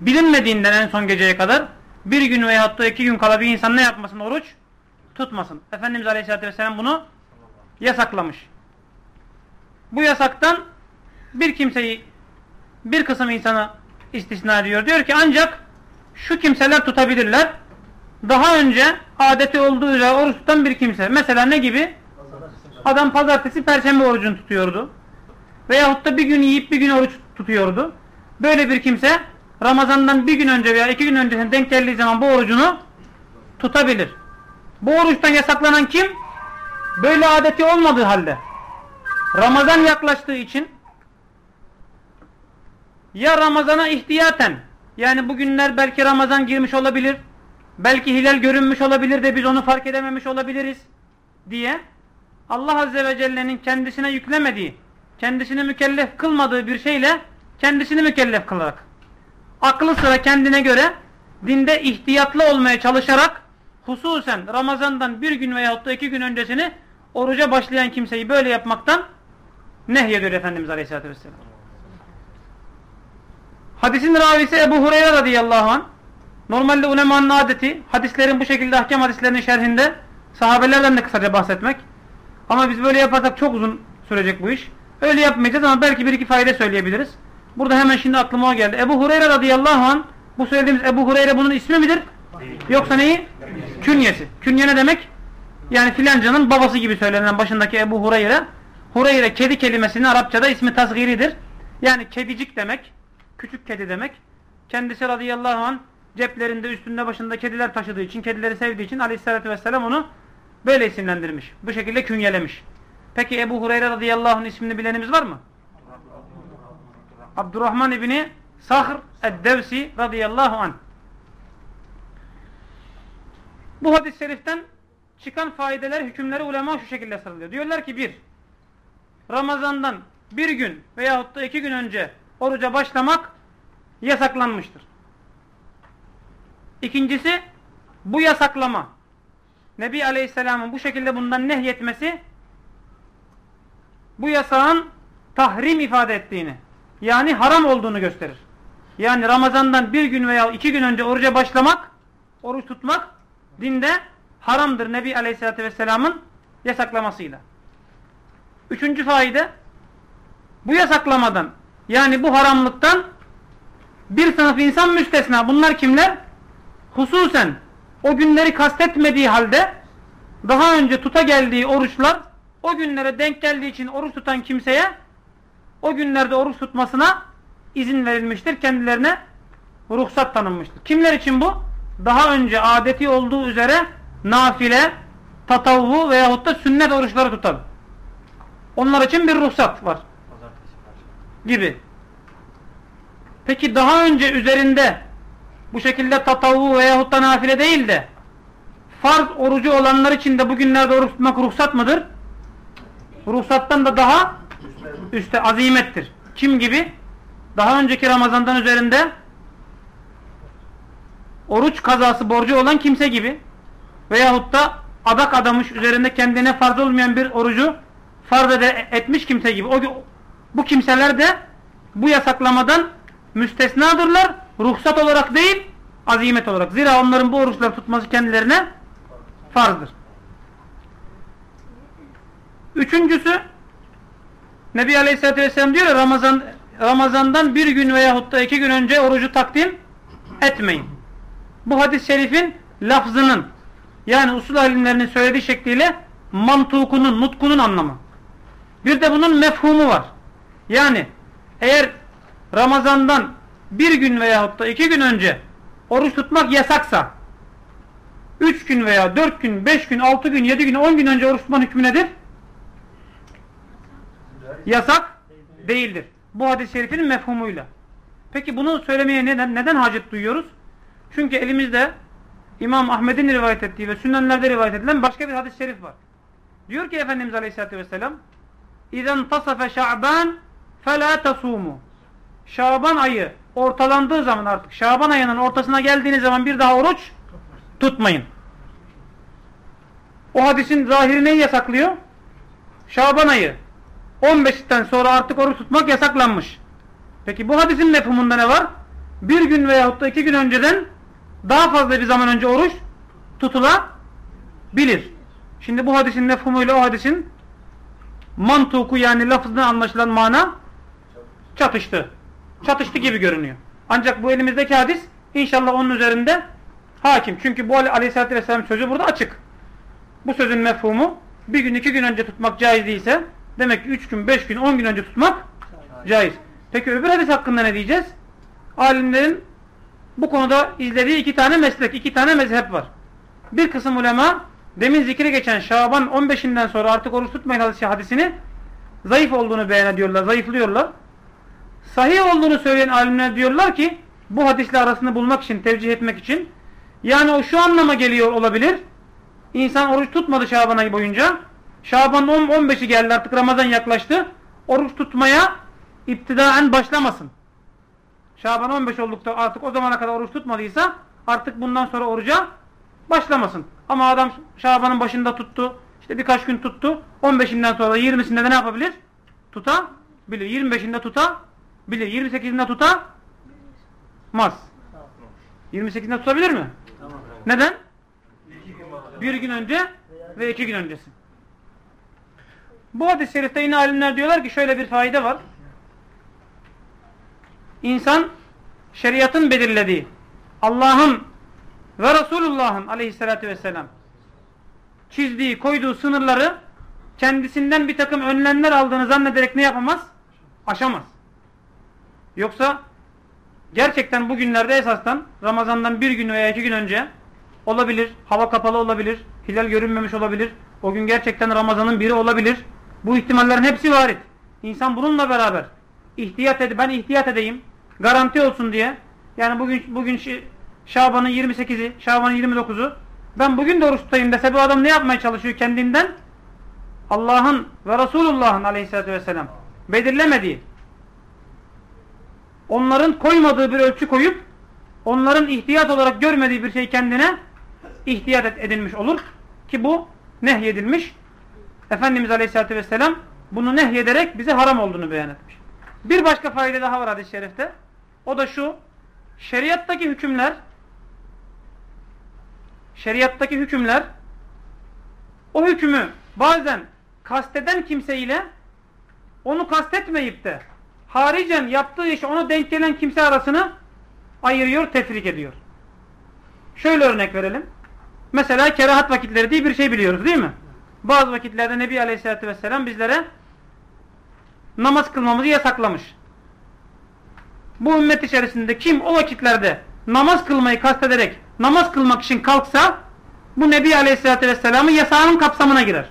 bilinmediğinden en son geceye kadar bir gün veyahut da iki gün kala bir insan ne yapmasın oruç tutmasın. Efendimiz aleyhissalatü vesselam bunu yasaklamış. Bu yasaktan bir kimseyi bir kısım insanı istisna ediyor. Diyor ki ancak şu kimseler tutabilirler. Daha önce adeti olduğu üzere oruç tutan bir kimse. Mesela ne gibi? Adam pazartesi, perşembe orucunu tutuyordu. Veyahut da bir gün yiyip bir gün oruç tutuyordu. Böyle bir kimse Ramazan'dan bir gün önce veya iki gün öncesine denk geldiği zaman bu orucunu tutabilir. Bu oruçtan yasaklanan kim? Böyle adeti olmadığı halde. Ramazan yaklaştığı için ya Ramazan'a ihtiyaten yani bugünler belki Ramazan girmiş olabilir belki hilal görünmüş olabilir de biz onu fark edememiş olabiliriz diye Allah Azze ve Celle'nin kendisine yüklemediği kendisini mükellef kılmadığı bir şeyle kendisini mükellef kılarak aklı sıra kendine göre dinde ihtiyatlı olmaya çalışarak hususen Ramazan'dan bir gün veyahut da iki gün öncesini oruca başlayan kimseyi böyle yapmaktan nehyediyor Efendimiz Aleyhisselatü Vesselam. Hadisin ravisi Ebu Hureyre radıyallahu anh normalde ulemanın adeti hadislerin bu şekilde ahkam hadislerinin şerhinde sahabelerden de kısaca bahsetmek ama biz böyle yaparsak çok uzun sürecek bu iş. Öyle yapmayacağız ama belki bir iki fayda söyleyebiliriz. Burada hemen şimdi aklıma o geldi. Ebu Hureyre radıyallahu anh bu söylediğimiz Ebu Hureyre bunun ismi midir? Yoksa neyi? Künyesi. Künye ne demek? Yani filancanın babası gibi söylenen başındaki Ebu Hureyre. Hureyre kedi kelimesinin Arapçada ismi tasgiridir. Yani kedicik demek. Küçük kedi demek. Kendisi radıyallahu anh ceplerinde üstünde başında kediler taşıdığı için, kedileri sevdiği için aleyhissalatü vesselam onu böyle isimlendirmiş. Bu şekilde künyelemiş. Peki Ebu Hureyre radıyallahu anh ismini bilenimiz var mı? Abdurrahman İbni Sahr Eddevsi radıyallahu anh. Bu hadis-i şeriften çıkan faydeler, hükümleri ulema şu şekilde sıralıyor. Diyorlar ki bir, Ramazan'dan bir gün veyahut da iki gün önce oruca başlamak yasaklanmıştır. İkincisi, bu yasaklama, Nebi Aleyhisselam'ın bu şekilde bundan nehyetmesi, bu yasağın tahrim ifade ettiğini, yani haram olduğunu gösterir. Yani Ramazan'dan bir gün veya iki gün önce oruca başlamak, oruç tutmak, dinde haramdır Nebi Aleyhisselatü Vesselam'ın yasaklamasıyla. Üçüncü faide bu yasaklamadan yani bu haramlıktan bir sınıf insan müstesna. Bunlar kimler? Hususen o günleri kastetmediği halde daha önce tuta geldiği oruçlar o günlere denk geldiği için oruç tutan kimseye o günlerde oruç tutmasına izin verilmiştir. Kendilerine ruhsat tanınmıştır. Kimler için bu? Daha önce adeti olduğu üzere nafile, tatavvu veyahut da sünnet oruçları tutan. Onlar için bir ruhsat var. Gibi. Peki daha önce üzerinde bu şekilde tatavvu veyahut da nafile değil de farz orucu olanlar için de bugünlerde oruç tutmak ruhsat mıdır? Ruhsattan da daha üstte azimettir. Kim gibi? Daha önceki Ramazan'dan üzerinde oruç kazası borcu olan kimse gibi veyahut da adak adamış üzerinde kendine farz olmayan bir orucu farz etmiş kimse gibi. O, bu kimseler de bu yasaklamadan müstesnadırlar. Ruhsat olarak değil, azimet olarak. Zira onların bu oruçları tutması kendilerine farzdır. Üçüncüsü Nebi Aleyhisselatü Vesselam diyor ya Ramazan, Ramazan'dan bir gün veyahut da iki gün önce orucu takdim etmeyin. Bu hadis-i şerifin lafzının yani usul alimlerinin söylediği şekliyle mantukunun, nutkunun anlamı. Bir de bunun mefhumu var. Yani eğer Ramazan'dan bir gün veyahut da iki gün önce oruç tutmak yasaksa 3 gün veya 4 gün, 5 gün, 6 gün, 7 gün, 10 gün önce oruç tutmanın hükmü nedir? Yasak değildir. Bu hadis-i şerifin mefhumuyla. Peki bunu söylemeye neden, neden hacet duyuyoruz? Çünkü elimizde İmam Ahmet'in rivayet ettiği ve sünnenlerde rivayet edilen başka bir hadis-i şerif var. Diyor ki Efendimiz Aleyhisselatü Vesselam İzen tasafe şa'ban felâ tasûmû Şaban ayı ortalandığı zaman artık Şaban ayının ortasına geldiğiniz zaman bir daha oruç tutmayın. O hadisin zahiri neyi yasaklıyor? Şaban ayı 15'ten sonra artık oruç tutmak yasaklanmış. Peki bu hadisin mefhumunda ne var? Bir gün veyahut da iki gün önceden daha fazla bir zaman önce oruç tutulabilir. Şimdi bu hadisin mefhumuyla o hadisin mantuku yani lafızdan anlaşılan mana çatıştı. Çatıştı gibi görünüyor. Ancak bu elimizdeki hadis inşallah onun üzerinde hakim. Çünkü bu aleyhissalatü vesselam sözü burada açık. Bu sözün mefhumu bir gün iki gün önce tutmak caiz değilse demek ki üç gün, beş gün, on gün önce tutmak caiz. Peki öbür hadis hakkında ne diyeceğiz? Alimlerin bu konuda izlediği iki tane meslek, iki tane mezhep var. Bir kısım ulema demin zikri geçen Şaban 15'inden sonra artık oruç tutmayın hadisini zayıf olduğunu beyan ediyorlar, zayıflıyorlar. Sahih olduğunu söyleyen alimler diyorlar ki bu hadisle arasını bulmak için, tevcih etmek için yani o şu anlama geliyor olabilir. İnsan oruç tutmadı Şaban ayı boyunca. Şaban 15'i geldi artık Ramazan yaklaştı. Oruç tutmaya iptidaen başlamasın. Şaban 15 oldukta artık o zamana kadar oruç tutmadıysa artık bundan sonra oruca başlamasın. Ama adam Şaban'ın başında tuttu. işte birkaç gün tuttu. 15'inden sonra 20'sinde de ne yapabilir? Tutabilir. 25'inde tutabilir. 28'inde tutamaz. 28'inde tutabilir mi? Neden? Bir gün önce ve iki gün öncesi. Bu hadis-i şerifte yine alimler diyorlar ki şöyle bir fayda var. İnsan şeriatın belirlediği Allah'ın ve Resulullah'ın aleyhissalatü vesselam çizdiği, koyduğu sınırları kendisinden bir takım önlemler aldığını zannederek ne yapamaz? Aşamaz. Yoksa gerçekten bugünlerde esasdan Ramazan'dan bir gün veya iki gün önce olabilir, hava kapalı olabilir, hilal görünmemiş olabilir, o gün gerçekten Ramazan'ın biri olabilir. Bu ihtimallerin hepsi varit. İnsan bununla beraber ihtiyat ed ben ihtiyat edeyim, garanti olsun diye. Yani bugün bugün Şaban'ın 28'i, Şaban'ın 29'u ben bugün de oruç tutayım dese bu adam ne yapmaya çalışıyor kendinden? Allah'ın ve Resulullah'ın aleyhissalatü vesselam belirlemediği onların koymadığı bir ölçü koyup onların ihtiyat olarak görmediği bir şey kendine ihtiyat edilmiş olur. Ki bu nehyedilmiş. Efendimiz Aleyhisselatü Vesselam bunu nehyederek bize haram olduğunu beyan etmiş. Bir başka fayda daha var hadis-i şerifte. O da şu. Şeriattaki hükümler şeriattaki hükümler o hükmü bazen kasteden kimseyle onu kastetmeyip de haricen yaptığı iş ona denk gelen kimse arasını ayırıyor, tefrik ediyor. Şöyle örnek verelim. Mesela kerahat vakitleri diye bir şey biliyoruz değil mi? Bazı vakitlerde Nebi Aleyhisselatü Vesselam bizlere namaz kılmamızı yasaklamış. Bu ümmet içerisinde kim o vakitlerde namaz kılmayı kastederek namaz kılmak için kalksa bu Nebi Aleyhisselatü Vesselam'ın yasağının kapsamına girer.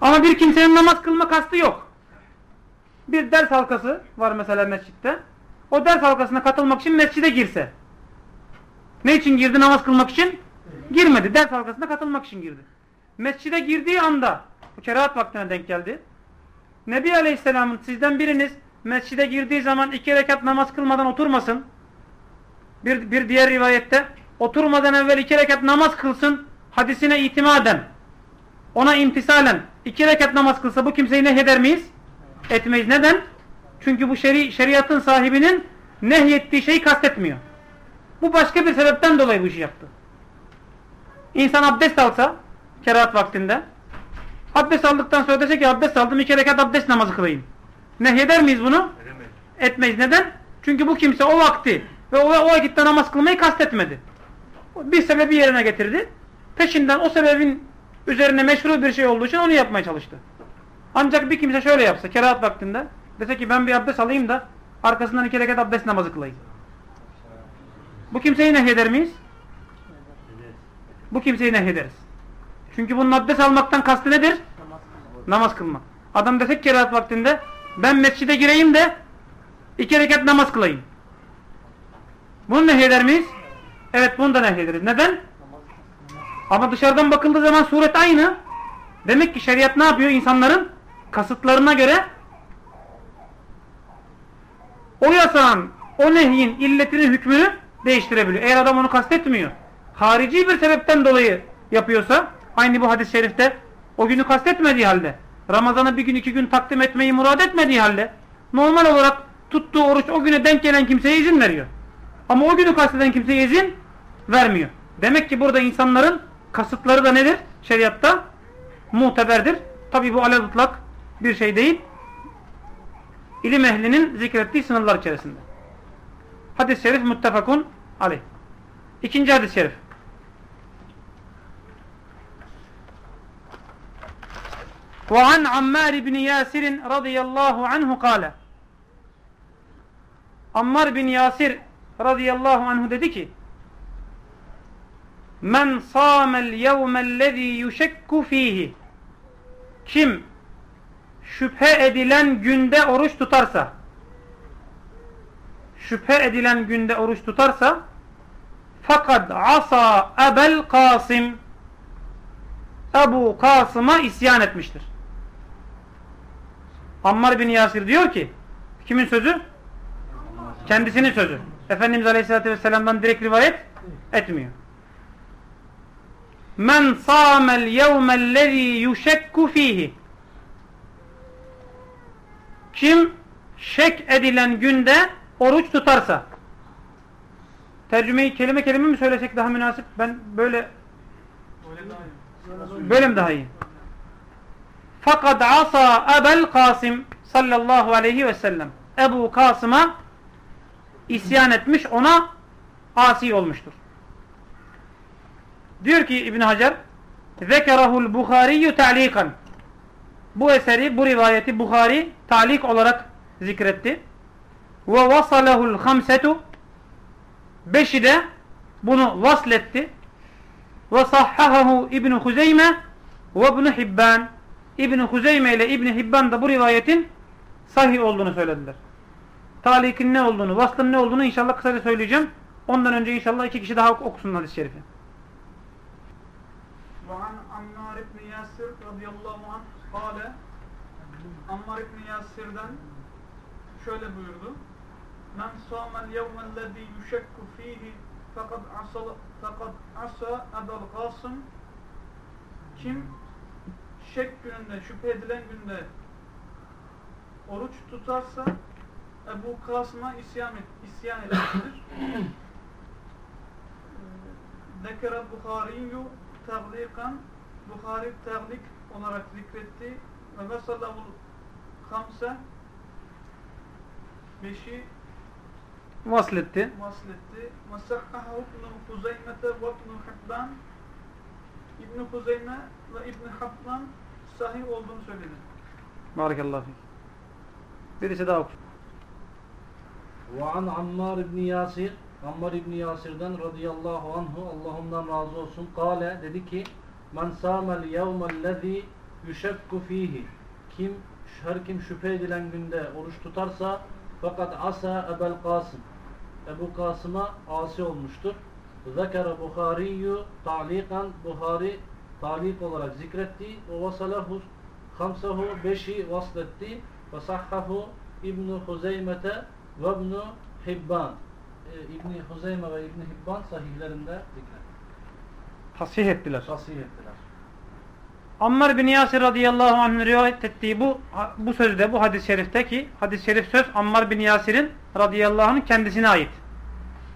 Ama bir kimsenin namaz kılma kastı yok. Bir ders halkası var mesela mescitte. O ders halkasına katılmak için mescide girse. Ne için girdi? Namaz kılmak için? Girmedi. Ders halkasına katılmak için girdi. Mescide girdiği anda bu kerahat vaktine denk geldi. Nebi Aleyhisselam'ın sizden biriniz mescide girdiği zaman iki rekat namaz kılmadan oturmasın. Bir, bir diğer rivayette oturmadan evvel iki rekat namaz kılsın hadisine itimaden ona imtisalen iki rekat namaz kılsa bu kimseyi nehyeder miyiz? Etmeyiz. Neden? Çünkü bu şeri, şeriatın sahibinin nehyettiği şeyi kastetmiyor. Bu başka bir sebepten dolayı bu işi yaptı. İnsan abdest alsa kerahat vaktinde abdest aldıktan sonra dese ki abdest aldım iki rekat abdest namazı kılayım. Nehyeder miyiz bunu? Edemeyiz. Etmeyiz. Neden? Çünkü bu kimse o vakti ve o, o vakitte namaz kılmayı kastetmedi. Bir sebebi yerine getirdi. Peşinden o sebebin üzerine meşru bir şey olduğu için onu yapmaya çalıştı. Ancak bir kimse şöyle yapsa kerahat vaktinde dese ki ben bir abdest alayım da arkasından iki rekat abdest namazı kılayım. Bu kimseyi nehyeder miyiz? bu kimseyi nehyederiz. Çünkü bunun abdest almaktan kastı nedir? Namaz kılmak. Adam desek ki rahat vaktinde ben mescide gireyim de iki rekat namaz kılayım. Bunu nehyeder miyiz? Evet bunu da nehyederiz. Neden? Ama dışarıdan bakıldığı zaman suret aynı. Demek ki şeriat ne yapıyor? İnsanların kasıtlarına göre o yasağın, o nehyin illetinin hükmünü değiştirebiliyor. Eğer adam onu kastetmiyor. Harici bir sebepten dolayı yapıyorsa aynı bu hadis-i şerifte o günü kastetmediği halde Ramazan'ı bir gün iki gün takdim etmeyi murad etmediği halde normal olarak tuttuğu oruç o güne denk gelen kimseye izin veriyor. Ama o günü kasteden kimseye izin vermiyor. Demek ki burada insanların kasıtları da nedir? Şeriatta muteberdir. Tabi bu alel bir şey değil. İlim ehlinin zikrettiği sınırlar içerisinde. Hadis-i şerif muttefakun aleyh. İkinci hadis-i şerif. وعن عمار بن ياسر رضي الله عنه قال Ammar bin Yasir radıyallahu anhu dedi ki Men sâmel yevmellezî yuşekku fîhi Kim şüphe edilen günde oruç tutarsa şüphe edilen günde oruç tutarsa fakat asa ebel Kasım Ebu Kasım'a isyan etmiştir. Ammar bin Yasir diyor ki kimin sözü? Kendisinin sözü. Efendimiz Aleyhisselatü Vesselam'dan direkt rivayet etmiyor. Men sâmel yevmellezî yuşekku fîhi Kim şek edilen günde oruç tutarsa tercümeyi kelime kelime mi söylesek daha münasip? Ben böyle böyle mi daha iyi? Fakat asa Ebel Kasım sallallahu aleyhi ve sellem Ebu Kasım'a isyan etmiş ona asi olmuştur. Diyor ki İbn Hacer Zekerahul Buhari'yu ta'likan Bu eseri, bu rivayeti Buhari talik olarak zikretti. Ve vasalahul hamsetu Beşi de bunu vasletti. Ve sahhahahu İbn Huzeyme ve İbn Hibban İbn Huzeyme ile İbn Hibban da bu rivayetin sahih olduğunu söylediler. Talikin ne olduğunu, vaslın ne olduğunu inşallah kısaca söyleyeceğim. Ondan önce inşallah iki kişi daha okusun hadis-i şerifi. وعن عمار بن ياسر رضي الله عنه قال Ammar ibn Yasir'den şöyle buyurdu. Men sâmel yevmellezî yuşekku fîhi fakat asal fakat asa Ebel Kasım kim şek gününde, şüphe edilen günde oruç tutarsa Ebu Kasım'a isyan, et, isyan etmiştir. Dekere Bukhariyyü taglikan Bukhari taglik olarak zikretti ve vesallahu kamse beşi vasletti. Vasletti. Masakkaha ibn Huzeymete ve ibn Habban İbn Huzeyme ve İbn Habban sahih olduğunu söyledi. Barakallahu fik. Birisi daha okur. Ve an Ammar ibn Yasir Ammar İbni Yasir'den radıyallahu anhu Allah ondan razı olsun. Kale dedi ki men sâmel yevmellezî yüşekku fihi kim her kim şüphe edilen günde oruç tutarsa fakat asa Ebel Kasım. Ebu Kasım'a asi olmuştur. Zekere Buhariyyü ta'likan Buhari talik olarak zikretti. Ve vasalahu hamsahu beşi vasletti. Ve sahhahu İbn Huzeymete ve İbn Hibban e, İbn Huzeyme ve İbn Hibban sahihlerinde zikretti. Tasih ettiler. Tasih ettiler. Ammar bin Yasir radıyallahu anh'ın rivayet ettiği bu bu sözde bu hadis-i şerifte ki hadis-i şerif söz Ammar bin Yasir'in radıyallahu anh'ın kendisine ait.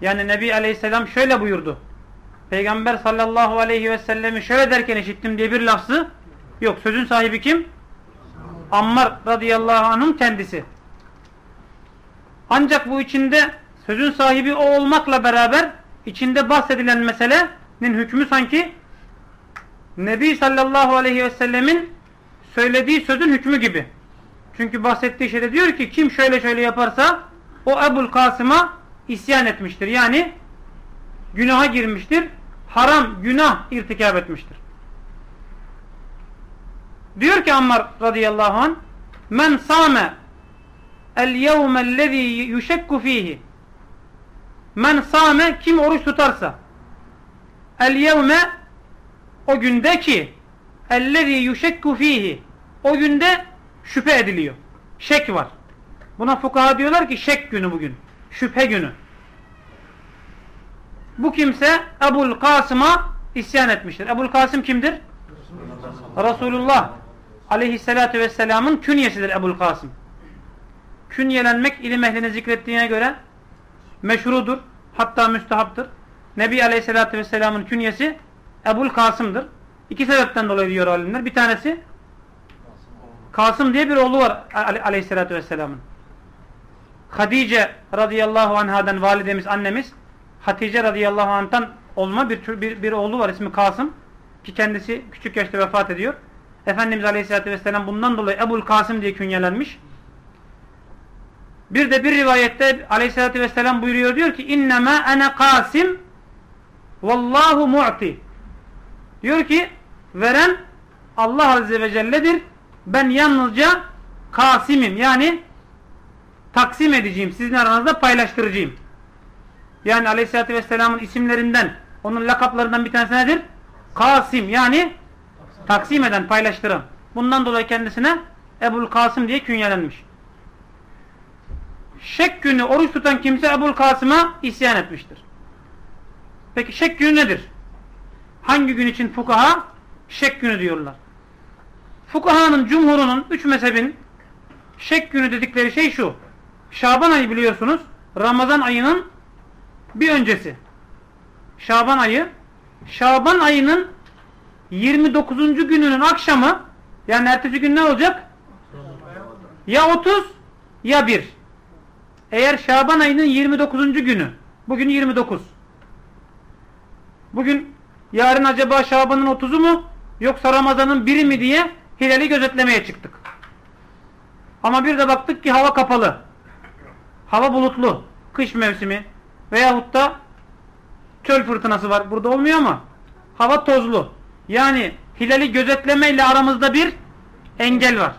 Yani Nebi aleyhisselam şöyle buyurdu. Peygamber sallallahu aleyhi ve sellemi şöyle derken işittim diye bir lafzı yok. Sözün sahibi kim? Ammar radıyallahu anh'ın kendisi. Ancak bu içinde sözün sahibi o olmakla beraber içinde bahsedilen meselenin hükmü sanki Nebi sallallahu aleyhi ve sellemin söylediği sözün hükmü gibi. Çünkü bahsettiği şeyde diyor ki kim şöyle şöyle yaparsa o Ebul Kasım'a isyan etmiştir. Yani günaha girmiştir. haram, günah irtikab etmiştir. Diyor ki Ammar radıyallahu an men same el yevmellezî yuşekku fihi men same kim oruç tutarsa el yevme o günde ki ellezî yuşekku fihi o günde şüphe ediliyor. Şek var. Buna fukaha diyorlar ki şek günü bugün. Şüphe günü. Bu kimse Ebul Kasım'a isyan etmiştir. Ebul Kasım kimdir? Resulullah aleyhissalatü vesselamın künyesidir Ebul Kasım. Künyelenmek ilim ehlini zikrettiğine göre meşrudur. Hatta müstehaptır. Nebi aleyhissalatü vesselamın künyesi Ebul Kasım'dır. İki sebepten dolayı diyor alimler. Bir tanesi Kasım diye bir oğlu var aleyhissalatü vesselamın. Hadice radıyallahu anhadan validemiz annemiz Hatice radıyallahu anh'tan olma bir, bir, bir oğlu var ismi Kasım ki kendisi küçük yaşta vefat ediyor. Efendimiz aleyhissalatü vesselam bundan dolayı Ebul Kasım diye künyelenmiş. Bir de bir rivayette aleyhissalatü vesselam buyuruyor diyor ki innema ene Kasım vallahu mu'ti diyor ki veren Allah azze ve celle'dir ben yalnızca Kasim'im yani taksim edeceğim sizin aranızda paylaştıracağım. Yani aleyhissalatü vesselamın isimlerinden onun lakaplarından bir tanesi nedir? Kasim yani taksim eden, paylaştıran. Bundan dolayı kendisine Ebul Kasım diye künyelenmiş. Şek günü oruç tutan kimse Ebul Kasım'a isyan etmiştir. Peki şek günü nedir? Hangi gün için fukaha? Şek günü diyorlar. Fukahanın, cumhurunun, üç mezhebin şek günü dedikleri şey şu. Şaban ayı biliyorsunuz Ramazan ayının bir öncesi. Şaban ayı Şaban ayının 29. gününün akşamı yani ertesi gün ne olacak? Ya 30 ya 1. Eğer Şaban ayının 29. günü bugün 29. Bugün yarın acaba Şaban'ın 30'u mu yoksa Ramazan'ın 1'i mi diye hilali gözetlemeye çıktık. Ama bir de baktık ki hava kapalı. Hava bulutlu. Kış mevsimi veyahut da çöl fırtınası var. Burada olmuyor ama hava tozlu. Yani hilali gözetlemeyle aramızda bir engel var.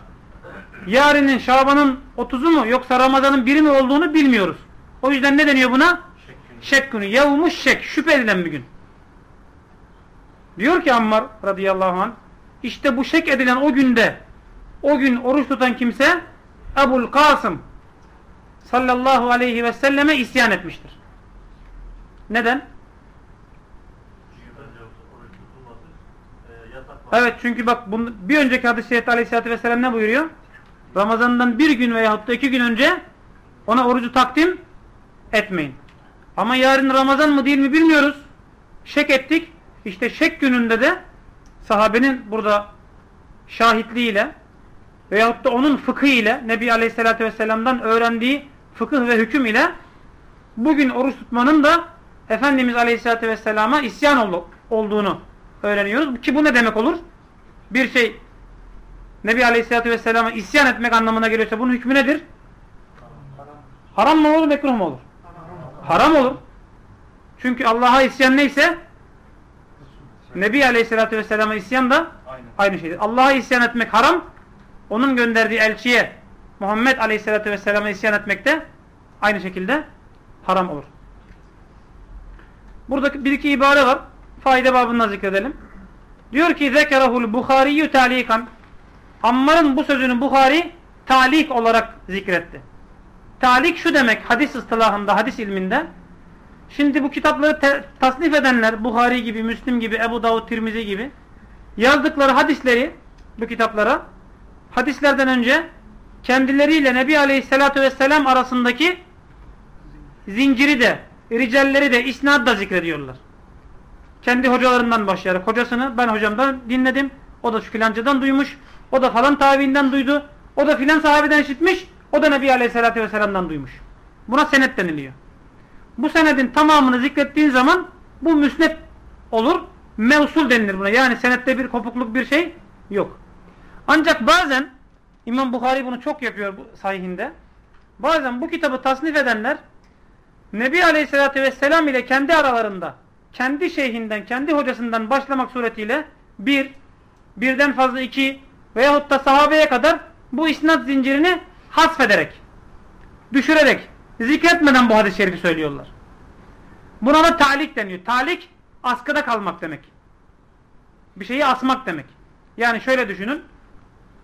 Yarının Şaban'ın 30'u mu yoksa Ramazan'ın 1'i mi olduğunu bilmiyoruz. O yüzden ne deniyor buna? Şek günü. Yavmuş şek. Şüphe edilen bir gün. Diyor ki Ammar radıyallahu anh işte bu şek edilen o günde o gün oruç tutan kimse Ebul Kasım sallallahu aleyhi ve selleme isyan etmiştir. Neden? Evet çünkü bak bir önceki hadis-i aleyhissalatü vesselam ne buyuruyor? Ramazan'dan bir gün veya da iki gün önce ona orucu takdim etmeyin. Ama yarın Ramazan mı değil mi bilmiyoruz. Şek ettik. İşte şek gününde de sahabenin burada şahitliğiyle veyahut da onun fıkı ile Nebi Aleyhisselatü Vesselam'dan öğrendiği fıkıh ve hüküm ile bugün oruç tutmanın da Efendimiz Aleyhisselatü Vesselam'a isyan olduğunu öğreniyoruz. Ki bu ne demek olur? Bir şey Nebi Aleyhisselatü Vesselam'a isyan etmek anlamına geliyorsa bunun hükmü nedir? Haram mı olur, mekruh mu olur? Haram olur. Çünkü Allah'a isyan neyse Nebi Aleyhisselatü Vesselam'a isyan da aynı, aynı şeydir. Allah'a isyan etmek haram. Onun gönderdiği elçiye Muhammed Aleyhisselatü Vesselam'a isyan etmek de aynı şekilde haram olur. Burada bir iki ibare var. Fayda babından zikredelim. Diyor ki zekerahul Bukhariyyü talikan Ammar'ın bu sözünü Bukhari talik olarak zikretti. Talik şu demek hadis ıstılahında, hadis ilminde. Şimdi bu kitapları tasnif edenler, Buhari gibi, Müslim gibi, Ebu Davud, Tirmizi gibi yazdıkları hadisleri bu kitaplara hadislerden önce kendileriyle Nebi Aleyhisselatü Vesselam arasındaki zinciri de, ricalleri de, isnad da zikrediyorlar. Kendi hocalarından başlayarak hocasını ben hocamdan dinledim. O da şu filancadan duymuş. O da falan tabiinden duydu. O da filan sahabeden işitmiş. O da Nebi Aleyhisselatü Vesselam'dan duymuş. Buna senet deniliyor. Bu senedin tamamını zikrettiğin zaman bu müsnet olur. Mevsul denilir buna. Yani senette bir kopukluk bir şey yok. Ancak bazen İmam Bukhari bunu çok yapıyor bu sahihinde. Bazen bu kitabı tasnif edenler Nebi Aleyhisselatü Vesselam ile kendi aralarında kendi şeyhinden, kendi hocasından başlamak suretiyle bir, birden fazla iki veyahut da sahabeye kadar bu isnat zincirini hasfederek, düşürerek, zikretmeden bu hadis-i şerifi söylüyorlar. Buna da talik deniyor. Talik askıda kalmak demek. Bir şeyi asmak demek. Yani şöyle düşünün.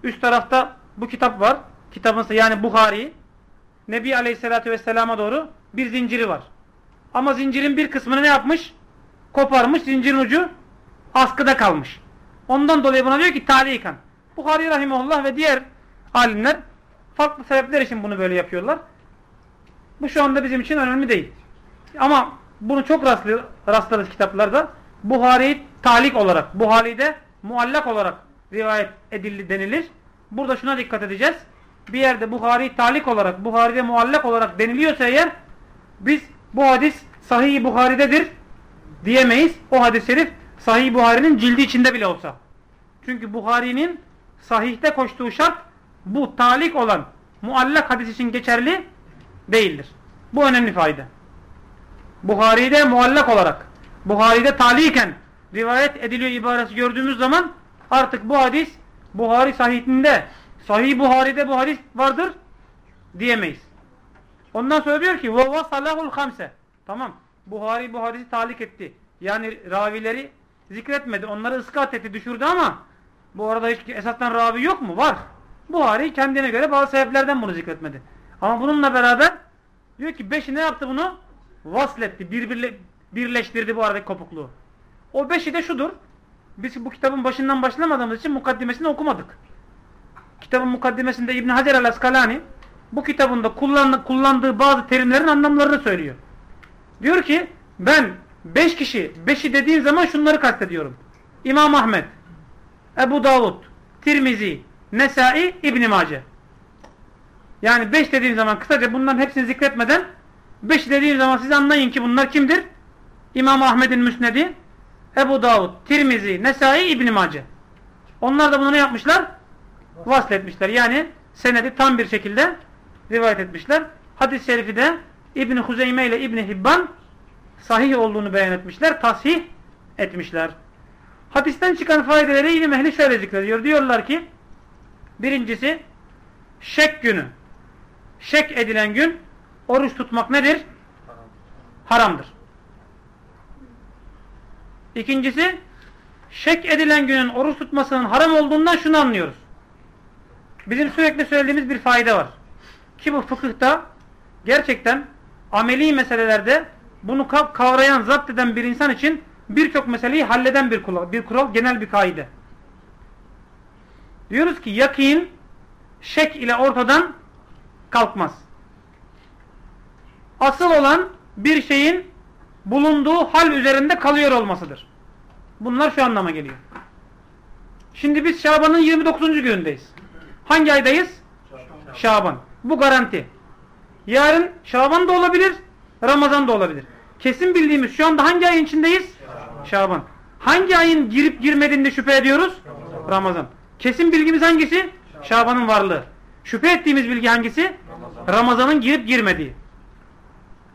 Üst tarafta bu kitap var. Kitabın yani Buhari. Nebi Aleyhisselatü Vesselam'a doğru bir zinciri var. Ama zincirin bir kısmını ne yapmış? Koparmış. Zincirin ucu askıda kalmış. Ondan dolayı buna diyor ki talikan. Buhari Rahimullah ve diğer alimler farklı sebepler için bunu böyle yapıyorlar. Bu şu anda bizim için önemli değil. Ama bunu çok rastlıyor, rastlarız kitaplarda. Buhari talik olarak, Buhari'de muallak olarak rivayet edildi denilir. Burada şuna dikkat edeceğiz. Bir yerde Buhari talik olarak, Buhari'de muallak olarak deniliyorsa eğer biz bu hadis sahih Buhari'dedir diyemeyiz. O hadis-i şerif sahih Buhari'nin cildi içinde bile olsa. Çünkü Buhari'nin sahihte koştuğu şart bu talik olan muallak hadis için geçerli değildir. Bu önemli fayda. Buhari'de muallak olarak, Buhari'de taliken rivayet ediliyor ibaresi gördüğümüz zaman artık bu hadis Buhari sahihinde, sahih Buhari'de bu hadis vardır diyemeyiz. Ondan sonra diyor ki vasalahul hamse. Tamam. Buhari bu hadisi talik etti. Yani ravileri zikretmedi. Onları ıskat etti, düşürdü ama bu arada hiç esasdan ravi yok mu? Var. Buhari kendine göre bazı sebeplerden bunu zikretmedi. Ama bununla beraber diyor ki beşi ne yaptı bunu? Vasletti. Birbirle, birleştirdi bu aradaki kopukluğu. O beşi de şudur. Biz bu kitabın başından başlamadığımız için mukaddimesini okumadık. Kitabın mukaddimesinde İbn Hacer el-Askalani bu kitabında kullandığı, kullandığı bazı terimlerin anlamlarını söylüyor. Diyor ki ben beş kişi, beşi dediğim zaman şunları kastediyorum. İmam Ahmet, Ebu Davud, Tirmizi, Nesai, İbn Mace. Yani beş dediğim zaman kısaca bunların hepsini zikretmeden beş dediğim zaman siz anlayın ki bunlar kimdir? İmam Ahmet'in müsnedi, Ebu Davud, Tirmizi, Nesai, İbn Mace. Onlar da bunu ne yapmışlar? Vasletmişler. Yani senedi tam bir şekilde rivayet etmişler. Hadis-i şerifi de İbn Huzeyme ile İbn Hibban sahih olduğunu beyan etmişler, tasih etmişler. Hadisten çıkan faydeleri ilim ehli şöyle zikrediyor. Diyorlar ki birincisi şek günü. Şek edilen gün oruç tutmak nedir? Haramdır. İkincisi şek edilen günün oruç tutmasının haram olduğundan şunu anlıyoruz. Bizim sürekli söylediğimiz bir fayda var. Ki bu fıkıhta gerçekten ameli meselelerde bunu kavrayan, zapt eden bir insan için birçok meseleyi halleden bir kural, bir kural, genel bir kaide. Diyoruz ki yakin şek ile ortadan kalkmaz. Asıl olan bir şeyin bulunduğu hal üzerinde kalıyor olmasıdır. Bunlar şu anlama geliyor. Şimdi biz Şaban'ın 29. günündeyiz. Hangi aydayız? Şaban. Bu garanti. Yarın Şaban da olabilir, Ramazan da olabilir. Kesin bildiğimiz şu anda hangi ayın içindeyiz? Şaban. Hangi ayın girip girmediğinde şüphe ediyoruz? Ramazan. Kesin bilgimiz hangisi? Şaban'ın varlığı. Şüphe ettiğimiz bilgi hangisi? Ramazan'ın girip girmediği.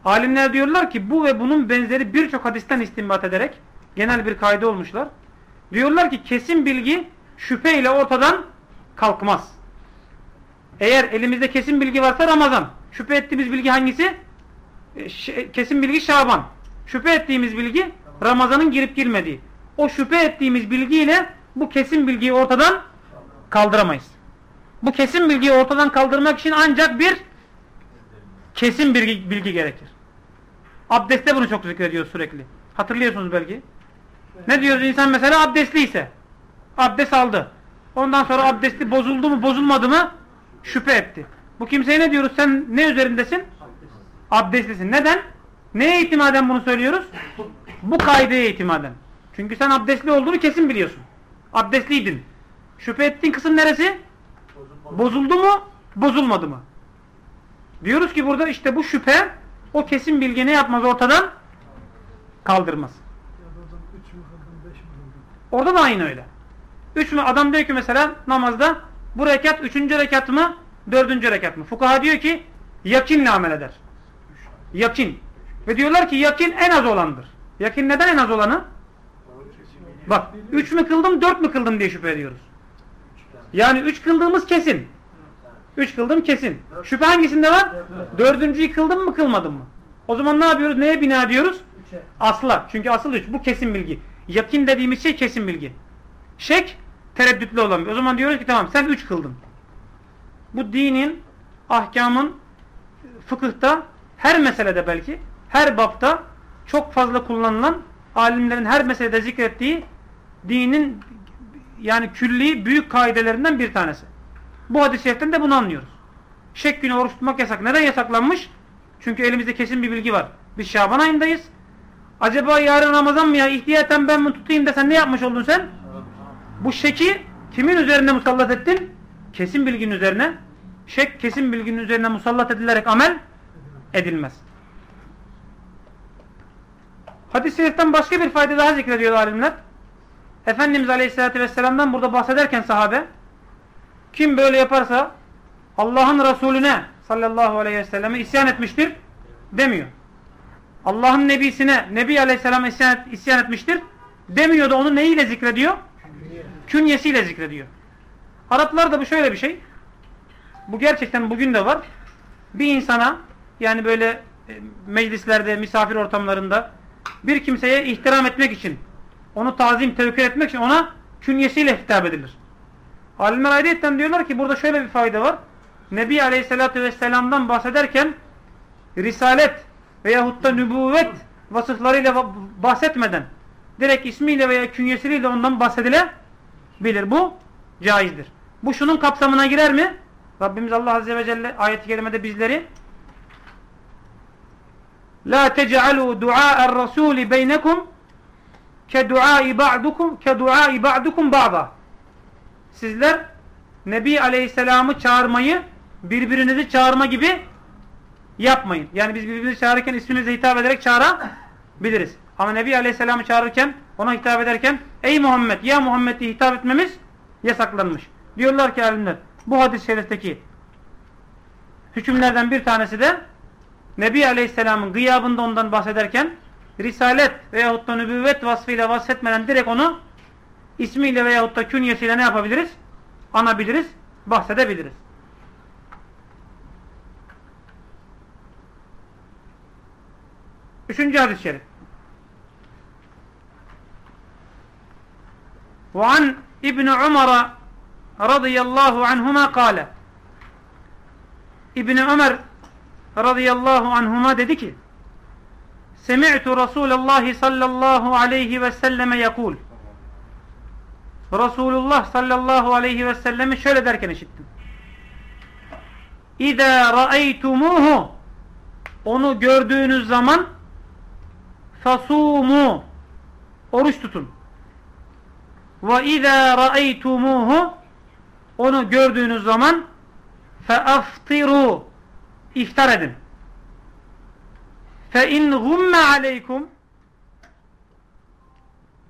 Alimler diyorlar ki bu ve bunun benzeri birçok hadisten istinbat ederek genel bir kaydı olmuşlar. Diyorlar ki kesin bilgi şüphe ile ortadan kalkmaz. Eğer elimizde kesin bilgi varsa Ramazan. Şüphe ettiğimiz bilgi hangisi? Kesin bilgi Şaban. Şüphe ettiğimiz bilgi Ramazan'ın girip girmediği. O şüphe ettiğimiz bilgiyle bu kesin bilgiyi ortadan kaldıramayız. Bu kesin bilgiyi ortadan kaldırmak için ancak bir kesin bilgi, bilgi gerekir. Abdestte bunu çok zikrediyor sürekli. Hatırlıyorsunuz belki. Ne diyoruz insan mesela abdestliyse. Abdest aldı. Ondan sonra abdesti bozuldu mu bozulmadı mı şüphe etti. Bu kimseye ne diyoruz? Sen ne üzerindesin? Abdestlisin. Neden? Neye itimaden bunu söylüyoruz? Bu kaideye itimaden. Çünkü sen abdestli olduğunu kesin biliyorsun. Abdestliydin. Şüphe ettiğin kısım neresi? Bozuldu mu? Bozulmadı mı? Diyoruz ki burada işte bu şüphe o kesin bilgi ne yapmaz ortadan? Kaldırmaz. Orada da aynı öyle. Üç mü? Adam diyor ki mesela namazda bu rekat üçüncü rekat mı? Dördüncü rekat mı? Fukaha diyor ki yakinle amel eder. Yakin. Ve diyorlar ki yakin en az olandır. Yakin neden en az olanı? Bak üç mü kıldım dört mü kıldım diye şüphe ediyoruz. Yani üç kıldığımız kesin. Üç kıldım kesin. Şüphe hangisinde var? Dördüncüyü kıldım mı kılmadım mı? O zaman ne yapıyoruz? Neye bina diyoruz? Asla. Çünkü asıl üç. Bu kesin bilgi. Yakin dediğimiz şey kesin bilgi. Şek tereddütlü olan bir. O zaman diyoruz ki tamam sen üç kıldın. Bu dinin, ahkamın, fıkıhta, her meselede belki, her bapta çok fazla kullanılan, alimlerin her meselede zikrettiği dinin yani külli büyük kaidelerinden bir tanesi. Bu hadis-i şeriften de bunu anlıyoruz. Şek günü oruç tutmak yasak. Neden yasaklanmış? Çünkü elimizde kesin bir bilgi var. Biz Şaban ayındayız. Acaba yarın Ramazan mı ya ihtiyaten ben mi tutayım desen ne yapmış oldun sen? Bu şeki kimin üzerine musallat ettin? Kesin bilginin üzerine. Şek kesin bilginin üzerine musallat edilerek amel edilmez. Hadis-i şeriften başka bir fayda daha zikrediyor alimler. Efendimiz Aleyhisselatü Vesselam'dan burada bahsederken sahabe kim böyle yaparsa Allah'ın Resulüne sallallahu aleyhi ve selleme isyan etmiştir demiyor. Allah'ın nebisine, Nebi Aleyhisselam'a isyan, et, isyan etmiştir demiyor da onu neyiyle zikrediyor? Künyesiyle zikrediyor. Araplarda bu şöyle bir şey. Bu gerçekten bugün de var. Bir insana yani böyle e, meclislerde, misafir ortamlarında bir kimseye ihtiram etmek için, onu tazim, tevkir etmek için ona künyesiyle hitap edilir. Alimler ayrıyetten diyorlar ki burada şöyle bir fayda var. Nebi Aleyhisselatü Vesselam'dan bahsederken risalet veyahut da nübüvvet vasıflarıyla bahsetmeden direkt ismiyle veya künyesiyle ondan bahsedilebilir. Bu caizdir. Bu şunun kapsamına girer mi? Rabbimiz Allah Azze ve Celle ayet-i kerimede bizleri La tec'alû du'a'er rasûli beynekum ke du'ai ba'dukum ke du'ai ba'dukum ba'da. Sizler Nebi Aleyhisselam'ı çağırmayı birbirinizi çağırma gibi yapmayın. Yani biz birbirimizi çağırırken ismimize hitap ederek çağırabiliriz. Ama Nebi Aleyhisselam'ı çağırırken ona hitap ederken ey Muhammed ya Muhammed diye hitap etmemiz yasaklanmış. Diyorlar ki alimler bu hadis-i şerifteki hükümlerden bir tanesi de Nebi Aleyhisselam'ın gıyabında ondan bahsederken risalet veyahut da nübüvvet vasfıyla bahsetmeden direkt onu ismiyle veyahut da künyesiyle ne yapabiliriz? Anabiliriz, bahsedebiliriz. Üçüncü hadis-i şerif. وعن ابن عمر رضي الله عنهما قال İbni Ömer radıyallahu anhuma dedi ki Semi'tu Resulallah sallallahu aleyhi ve selleme yakul Resulullah sallallahu aleyhi ve sellemi şöyle derken işittim. İza ra'eytumuhu onu gördüğünüz zaman fasumu oruç tutun. Ve izâ ra'eytumuhu onu gördüğünüz zaman feaftiru iftar edin. Fe in gumme aleykum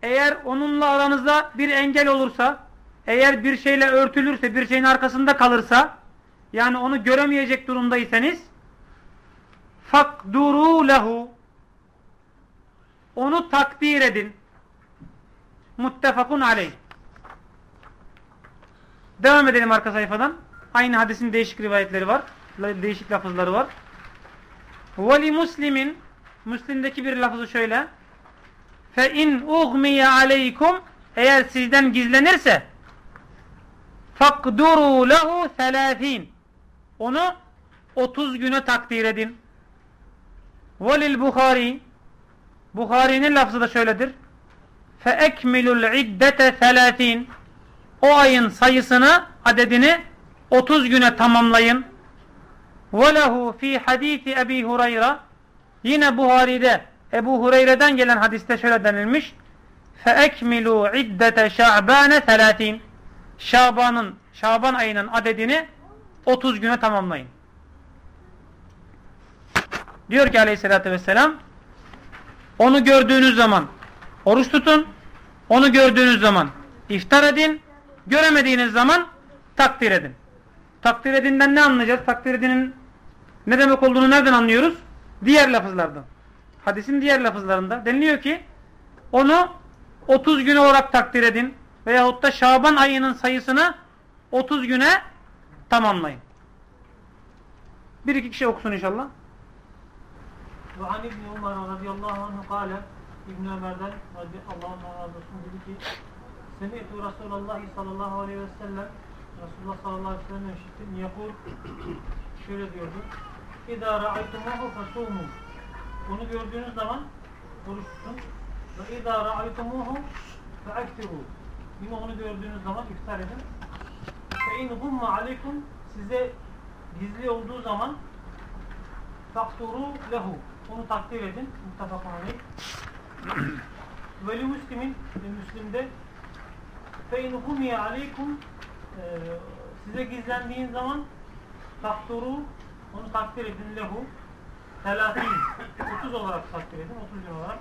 eğer onunla aranızda bir engel olursa eğer bir şeyle örtülürse bir şeyin arkasında kalırsa yani onu göremeyecek durumdaysanız fakduru lehu onu takdir edin. Muttefakun aleyh. Devam edelim arka sayfadan. Aynı hadisin değişik rivayetleri var. Değişik lafızları var. Veli muslimin Müslim'deki bir lafızı şöyle. Fe in ughmiye aleykum eğer sizden gizlenirse fakduru lehu selâfin onu 30 güne takdir edin. Velil Bukhari Bukhari'nin lafzı da şöyledir. Fe ekmilul iddete selâfin o ayın sayısını, adedini 30 güne tamamlayın. Ve lehu fi hadisi Ebi Hureyre yine Buhari'de Ebu Hureyre'den gelen hadiste şöyle denilmiş. Feekmilu iddete Şaban'e 30. Şaban'ın Şaban ayının adedini 30 güne tamamlayın. Diyor ki Aleyhisselatü vesselam onu gördüğünüz zaman oruç tutun. Onu gördüğünüz zaman iftar edin. Göremediğiniz zaman takdir edin. Takdir edinden ne anlayacağız? Takdir edinin ne demek olduğunu nereden anlıyoruz? Diğer lafızlardan. Hadisin diğer lafızlarında deniliyor ki onu 30 güne olarak takdir edin veyahut da Şaban ayının sayısını 30 güne tamamlayın. Bir iki kişi okusun inşallah. Ve an İbni Umar radıyallahu anhu kâle İbni Ömer'den radıyallahu anh dedi ki Semih Resulallah sallallahu aleyhi ve sellem Resulullah sallallahu aleyhi ve sellem işittim yakul şöyle diyordu. İzâ ra'aytumuhu fesûmû Onu gördüğünüz zaman oruç tutun ve izâ ra'aytumuhu fe'aktirû Yine onu gördüğünüz zaman iftar edin. Fe in aleykum. Size gizli olduğu zaman fakturu lehu. Onu takdir edin. Muttafakun aleyh. Ve li muslimin müslimde fe in aleykum size gizlendiğin zaman fakturu onu takdir edin lehu. Telatin 30 olarak takdir edin 30 gün olarak.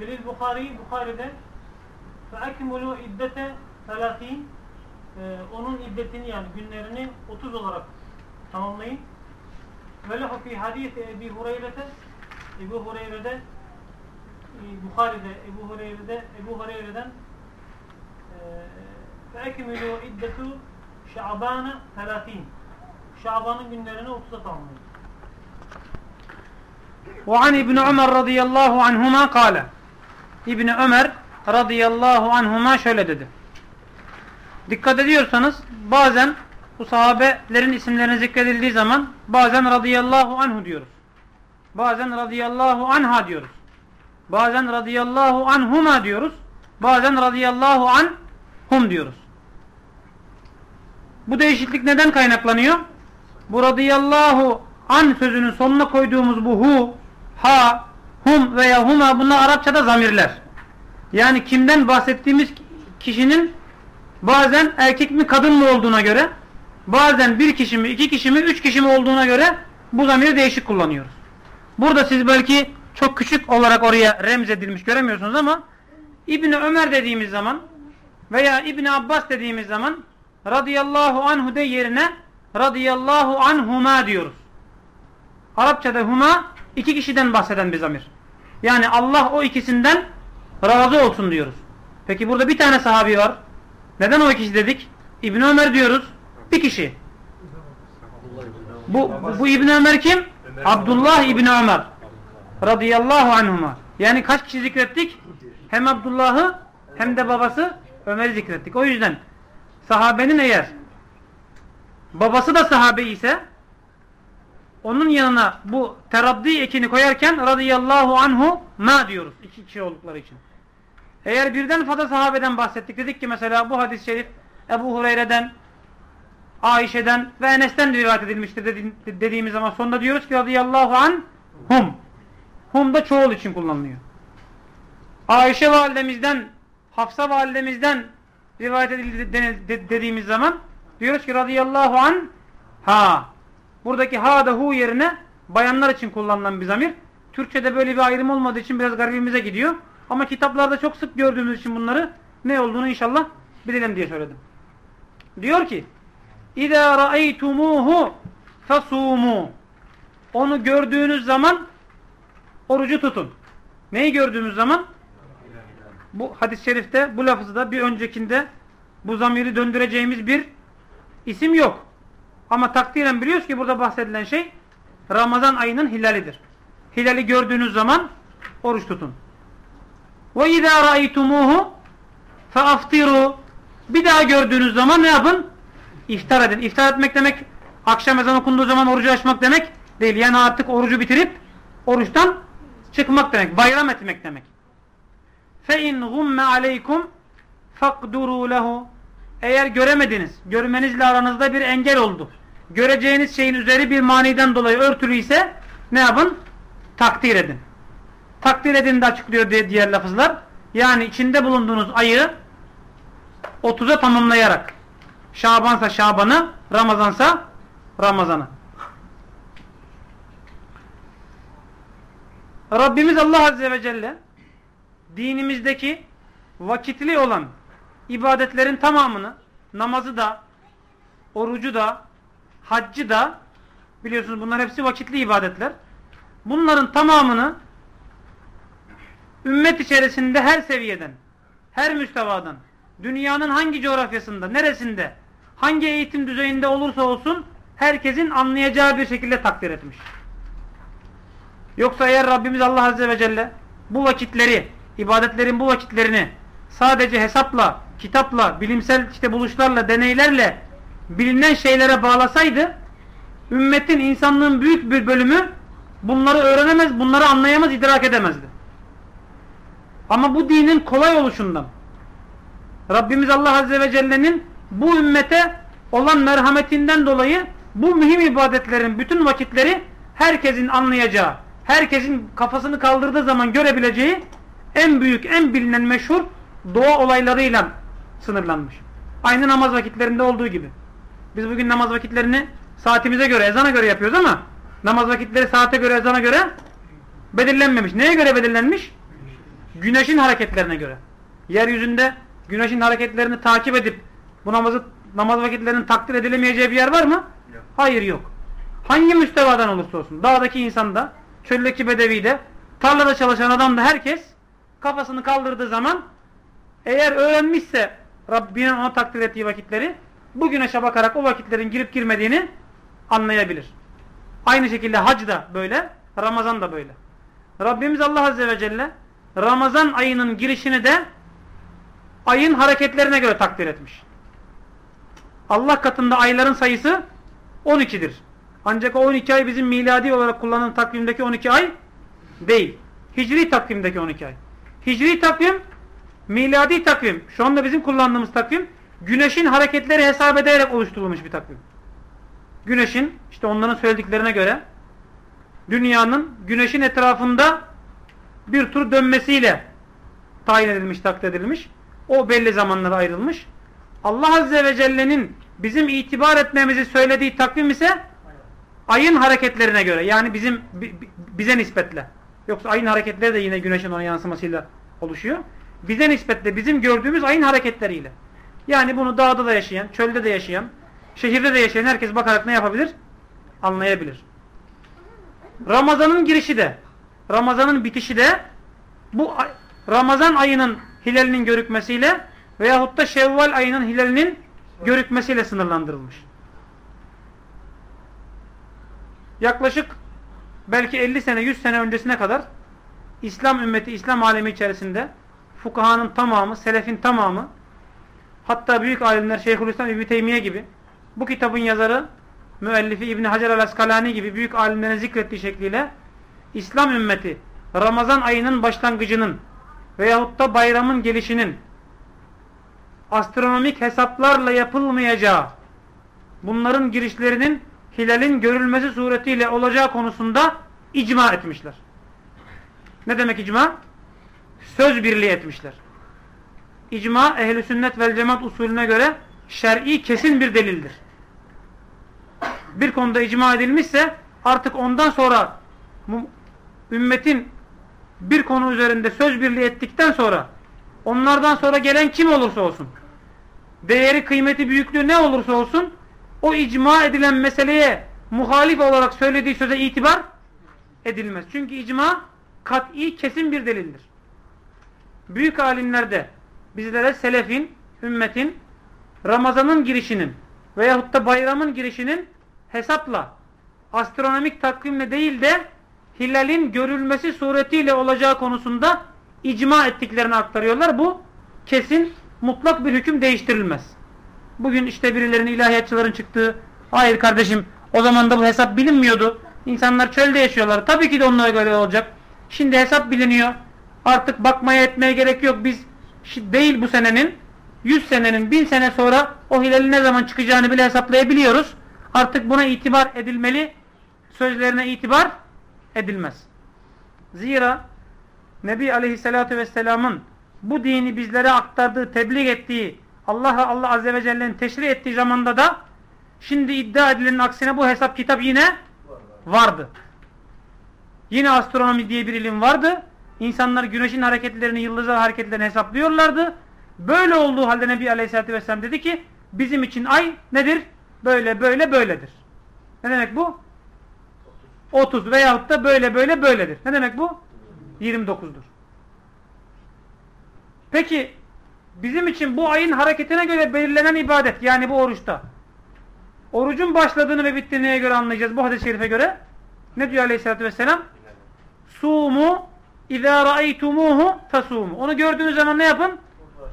Ve lil Bukhari Bukhari'de ekmulu iddete telatin e, onun iddetini yani günlerini 30 olarak tamamlayın. ve lehu fi hadisi Ebi Hureyre'de Ebu Hureyre'de e, Bukhari'de Ebu Hureyre'de Ebu Hureyre'den فَاَكْمِلُوا اِدَّتُ شَعْبَانَ 30 Şaban'ın günlerini 30'a tamamlayın. وعن ابن عمر رضي الله عنهما قال İbni Ömer radıyallahu anhuma şöyle dedi. Dikkat ediyorsanız bazen bu sahabelerin isimlerini zikredildiği zaman bazen radıyallahu anhu diyoruz. Bazen radıyallahu anha diyoruz. Bazen radıyallahu anhuma diyoruz. Bazen radıyallahu anhum diyoruz. Bu değişiklik neden kaynaklanıyor? Bu radıyallahu an sözünün sonuna koyduğumuz bu hu, ha, hum veya huma bunlar Arapçada zamirler. Yani kimden bahsettiğimiz kişinin bazen erkek mi kadın mı olduğuna göre bazen bir kişi mi, iki kişi mi, üç kişi mi olduğuna göre bu zamiri değişik kullanıyoruz. Burada siz belki çok küçük olarak oraya remzedilmiş göremiyorsunuz ama İbni Ömer dediğimiz zaman veya İbni Abbas dediğimiz zaman radıyallahu anhu de yerine radıyallahu anhuma diyoruz. Arapçada huma iki kişiden bahseden bir zamir. Yani Allah o ikisinden razı olsun diyoruz. Peki burada bir tane sahabi var. Neden o kişi dedik? İbn Ömer diyoruz. Bir kişi. Bu, bu İbn Ömer kim? Abdullah İbn Ömer. Radıyallahu anhuma. Yani kaç kişi zikrettik? Hem Abdullah'ı hem de babası Ömer'i zikrettik. O yüzden sahabenin eğer babası da sahabe ise onun yanına bu teraddi ekini koyarken radıyallahu anhu ma diyoruz. iki kişi oldukları için. Eğer birden fazla sahabeden bahsettik. Dedik ki mesela bu hadis-i şerif Ebu Hureyre'den, Ayşe'den ve Enes'ten rivayet edilmiştir dediğimiz zaman sonunda diyoruz ki radıyallahu anhum. Hum da çoğul için kullanılıyor. Ayşe validemizden, Hafsa validemizden rivayet edildi dediğimiz zaman diyoruz ki radıyallahu an ha. Buradaki ha da hu yerine bayanlar için kullanılan bir zamir. Türkçe'de böyle bir ayrım olmadığı için biraz garibimize gidiyor. Ama kitaplarda çok sık gördüğümüz için bunları ne olduğunu inşallah bilelim diye söyledim. Diyor ki İzâ ra'eytumuhu fesûmû Onu gördüğünüz zaman orucu tutun. Neyi gördüğümüz zaman? Bu hadis-i şerifte bu lafızda bir öncekinde bu zamiri döndüreceğimiz bir isim yok. Ama takdiren biliyoruz ki burada bahsedilen şey Ramazan ayının hilalidir. Hilali gördüğünüz zaman oruç tutun. Ve izâ ra'eytumuhu feaftiru Bir daha gördüğünüz zaman ne yapın? İftar edin. İftar etmek demek akşam ezan okunduğu zaman orucu açmak demek değil. Yani artık orucu bitirip oruçtan çıkmak demek. Bayram etmek demek. Fe in gumme aleykum fakduru lehu eğer göremediniz, görmenizle aranızda bir engel oldu. Göreceğiniz şeyin üzeri bir maniden dolayı örtülü ise ne yapın? Takdir edin. Takdir edin de açıklıyor diğer lafızlar. Yani içinde bulunduğunuz ayı 30'a tamamlayarak Şabansa Şaban'ı, Ramazansa Ramazan'ı. Rabbimiz Allah Azze ve Celle dinimizdeki vakitli olan ibadetlerin tamamını namazı da, orucu da, haccı da biliyorsunuz bunlar hepsi vakitli ibadetler. Bunların tamamını ümmet içerisinde her seviyeden, her müstevadan, dünyanın hangi coğrafyasında, neresinde, hangi eğitim düzeyinde olursa olsun herkesin anlayacağı bir şekilde takdir etmiş. Yoksa eğer Rabbimiz Allah Azze ve Celle bu vakitleri, ibadetlerin bu vakitlerini sadece hesapla, kitapla, bilimsel işte buluşlarla, deneylerle bilinen şeylere bağlasaydı ümmetin, insanlığın büyük bir bölümü bunları öğrenemez, bunları anlayamaz, idrak edemezdi. Ama bu dinin kolay oluşundan Rabbimiz Allah Azze ve Celle'nin bu ümmete olan merhametinden dolayı bu mühim ibadetlerin bütün vakitleri herkesin anlayacağı, herkesin kafasını kaldırdığı zaman görebileceği en büyük, en bilinen meşhur doğa olaylarıyla sınırlanmış. Aynı namaz vakitlerinde olduğu gibi. Biz bugün namaz vakitlerini saatimize göre, ezana göre yapıyoruz ama namaz vakitleri saate göre, ezana göre belirlenmemiş. Neye göre belirlenmiş? Güneşin hareketlerine göre. Yeryüzünde güneşin hareketlerini takip edip bu namazı namaz vakitlerinin takdir edilemeyeceği bir yer var mı? Yok. Hayır yok. Hangi müstevadan olursa olsun, dağdaki insanda, çöldeki bedevide, tarlada çalışan adam da herkes kafasını kaldırdığı zaman eğer öğrenmişse Rabbinin ona takdir ettiği vakitleri bu güneşe bakarak o vakitlerin girip girmediğini anlayabilir. Aynı şekilde hac da böyle, Ramazan da böyle. Rabbimiz Allah Azze ve Celle Ramazan ayının girişini de ayın hareketlerine göre takdir etmiş. Allah katında ayların sayısı 12'dir. Ancak o 12 ay bizim miladi olarak kullanılan takvimdeki 12 ay değil. Hicri takvimdeki 12 ay. Hicri takvim, miladi takvim, şu anda bizim kullandığımız takvim, güneşin hareketleri hesap ederek oluşturulmuş bir takvim. Güneşin, işte onların söylediklerine göre, dünyanın güneşin etrafında bir tur dönmesiyle tayin edilmiş, takdir edilmiş. O belli zamanlara ayrılmış. Allah Azze ve Celle'nin bizim itibar etmemizi söylediği takvim ise ayın hareketlerine göre. Yani bizim bize nispetle. Yoksa ayın hareketleri de yine güneşin ona yansımasıyla oluşuyor. Bize nispetle bizim gördüğümüz ayın hareketleriyle. Yani bunu dağda da yaşayan, çölde de yaşayan, şehirde de yaşayan herkes bakarak ne yapabilir? Anlayabilir. Ramazan'ın girişi de, Ramazan'ın bitişi de bu Ramazan ayının hilalinin görükmesiyle veyahut da Şevval ayının hilalinin görükmesiyle sınırlandırılmış. Yaklaşık belki 50 sene 100 sene öncesine kadar İslam ümmeti, İslam alemi içerisinde fukahanın tamamı, selefin tamamı hatta büyük alimler Şeyhülislam İbni Teymiye gibi bu kitabın yazarı müellifi İbni Hacer el-Askalani gibi büyük alimlerin zikrettiği şekliyle İslam ümmeti Ramazan ayının başlangıcının veyahut da bayramın gelişinin astronomik hesaplarla yapılmayacağı bunların girişlerinin hilalin görülmesi suretiyle olacağı konusunda icma etmişler. Ne demek icma? Söz birliği etmişler. İcma ehli sünnet vel cemaat usulüne göre şer'i kesin bir delildir. Bir konuda icma edilmişse artık ondan sonra ümmetin bir konu üzerinde söz birliği ettikten sonra onlardan sonra gelen kim olursa olsun değeri, kıymeti, büyüklüğü ne olursa olsun o icma edilen meseleye muhalif olarak söylediği söze itibar edilmez. Çünkü icma kat'i kesin bir delildir. Büyük alimler de bizlere selefin, ümmetin Ramazan'ın girişinin veyahut da bayramın girişinin hesapla astronomik takvimle değil de hilalin görülmesi suretiyle olacağı konusunda icma ettiklerini aktarıyorlar. Bu kesin mutlak bir hüküm değiştirilmez. Bugün işte birilerinin ilahiyatçıların çıktığı hayır kardeşim o zaman da bu hesap bilinmiyordu. İnsanlar çölde yaşıyorlar. Tabii ki de onlara göre olacak. Şimdi hesap biliniyor. Artık bakmaya etmeye gerek yok. Biz değil bu senenin 100 senenin 1000 sene sonra o hilalin ne zaman çıkacağını bile hesaplayabiliyoruz. Artık buna itibar edilmeli. Sözlerine itibar edilmez. Zira Nebi Aleyhisselatü Vesselam'ın bu dini bizlere aktardığı, tebliğ ettiği, Allah Allah Azze ve Celle'nin teşri ettiği zamanda da şimdi iddia edilenin aksine bu hesap kitap yine vardı. Yine astronomi diye bir ilim vardı. İnsanlar güneşin hareketlerini, yıldızlar hareketlerini hesaplıyorlardı. Böyle olduğu halde Nebi Aleyhisselatü Vesselam dedi ki bizim için ay nedir? Böyle böyle böyledir. Ne demek bu? 30 veyahut da böyle böyle böyledir. Ne demek bu? 29'dur. Peki bizim için bu ayın hareketine göre belirlenen ibadet yani bu oruçta. Orucun başladığını ve bittiğini neye göre anlayacağız bu hadis-i şerife göre? Ne diyor aleyhissalatü vesselam? Sumu اِذَا رَأَيْتُمُوهُ فَسُومُ Onu gördüğünüz zaman ne yapın?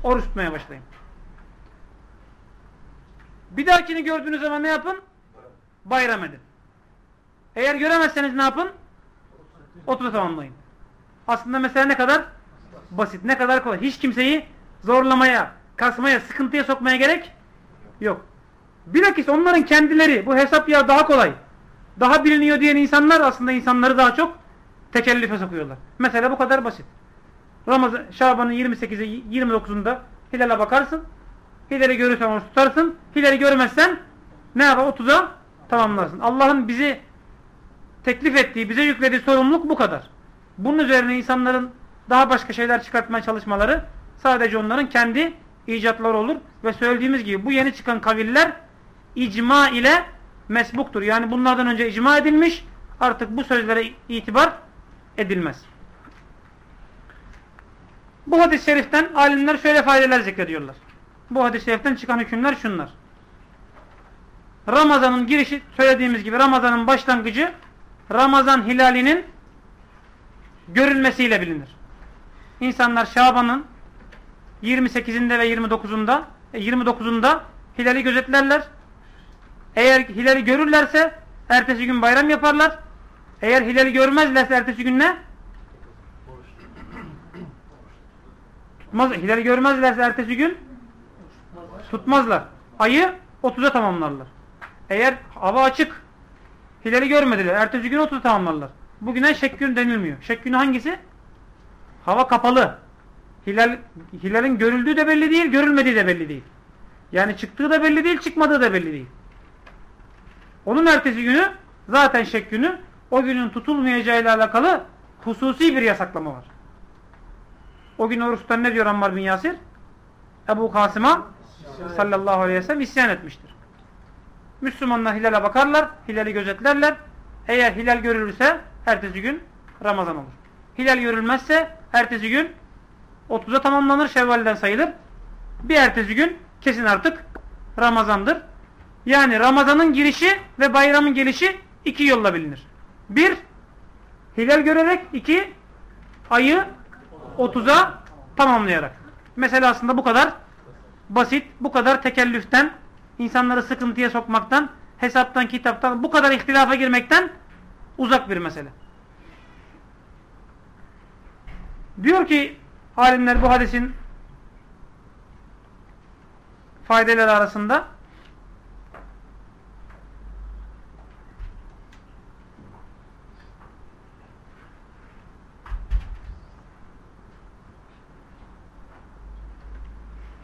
Oruç tutmaya başlayın. Bir dahakini gördüğünüz zaman ne yapın? Bayram edin. Eğer göremezseniz ne yapın? Oturup tamamlayın. Aslında mesela ne kadar? Basit, ne kadar kolay. Hiç kimseyi zorlamaya, kasmaya, sıkıntıya sokmaya gerek yok. Bilakis onların kendileri bu hesap ya daha kolay, daha biliniyor diyen insanlar aslında insanları daha çok tekellüfe sokuyorlar. Mesela bu kadar basit. Ramazan, Şaban'ın 28'i 29'unda hilale bakarsın. Hilali görürsen oruç tutarsın. Hilali görmezsen ne yapar? 30'a tamamlarsın. Allah'ın bizi teklif ettiği, bize yüklediği sorumluluk bu kadar. Bunun üzerine insanların daha başka şeyler çıkartmaya çalışmaları sadece onların kendi icatları olur. Ve söylediğimiz gibi bu yeni çıkan kaviller icma ile mesbuktur. Yani bunlardan önce icma edilmiş artık bu sözlere itibar edilmez. Bu hadis-i şeriften alimler şöyle faydeler zikrediyorlar. Bu hadis-i şeriften çıkan hükümler şunlar. Ramazan'ın girişi söylediğimiz gibi Ramazan'ın başlangıcı Ramazan hilalinin görülmesiyle bilinir. İnsanlar Şaban'ın 28'inde ve 29'unda 29'unda e, hilali gözetlerler. Eğer hilali görürlerse ertesi gün bayram yaparlar. Eğer hilali görmezlerse ertesi gün ne? Tutmaz, hilali görmezlerse ertesi gün tutmazlar. Ayı 30'a tamamlarlar. Eğer hava açık hilali görmediler. Ertesi gün 30'a tamamlarlar. Bugüne şek gün denilmiyor. Şek günü hangisi? Hava kapalı. Hilal, hilalin görüldüğü de belli değil, görülmediği de belli değil. Yani çıktığı da belli değil, çıkmadığı da belli değil. Onun ertesi günü zaten şek günü o günün tutulmayacağıyla alakalı hususi bir yasaklama var. O gün oruçtan ne diyor Ammar bin Yasir? Ebu Kasım'a sallallahu aleyhi ve sellem isyan etmiştir. Müslümanlar hilale bakarlar, hilali gözetlerler. Eğer hilal görülürse ertesi gün Ramazan olur. Hilal görülmezse ertesi gün 30'a tamamlanır, Şevval'den sayılır. Bir ertesi gün kesin artık Ramazandır. Yani Ramazan'ın girişi ve bayramın gelişi iki yolla bilinir. Bir, hilal görerek. iki ayı 30'a tamamlayarak. Mesela aslında bu kadar basit, bu kadar tekellüften, insanları sıkıntıya sokmaktan, hesaptan, kitaptan, bu kadar ihtilafa girmekten uzak bir mesele. Diyor ki alimler bu hadisin faydeleri arasında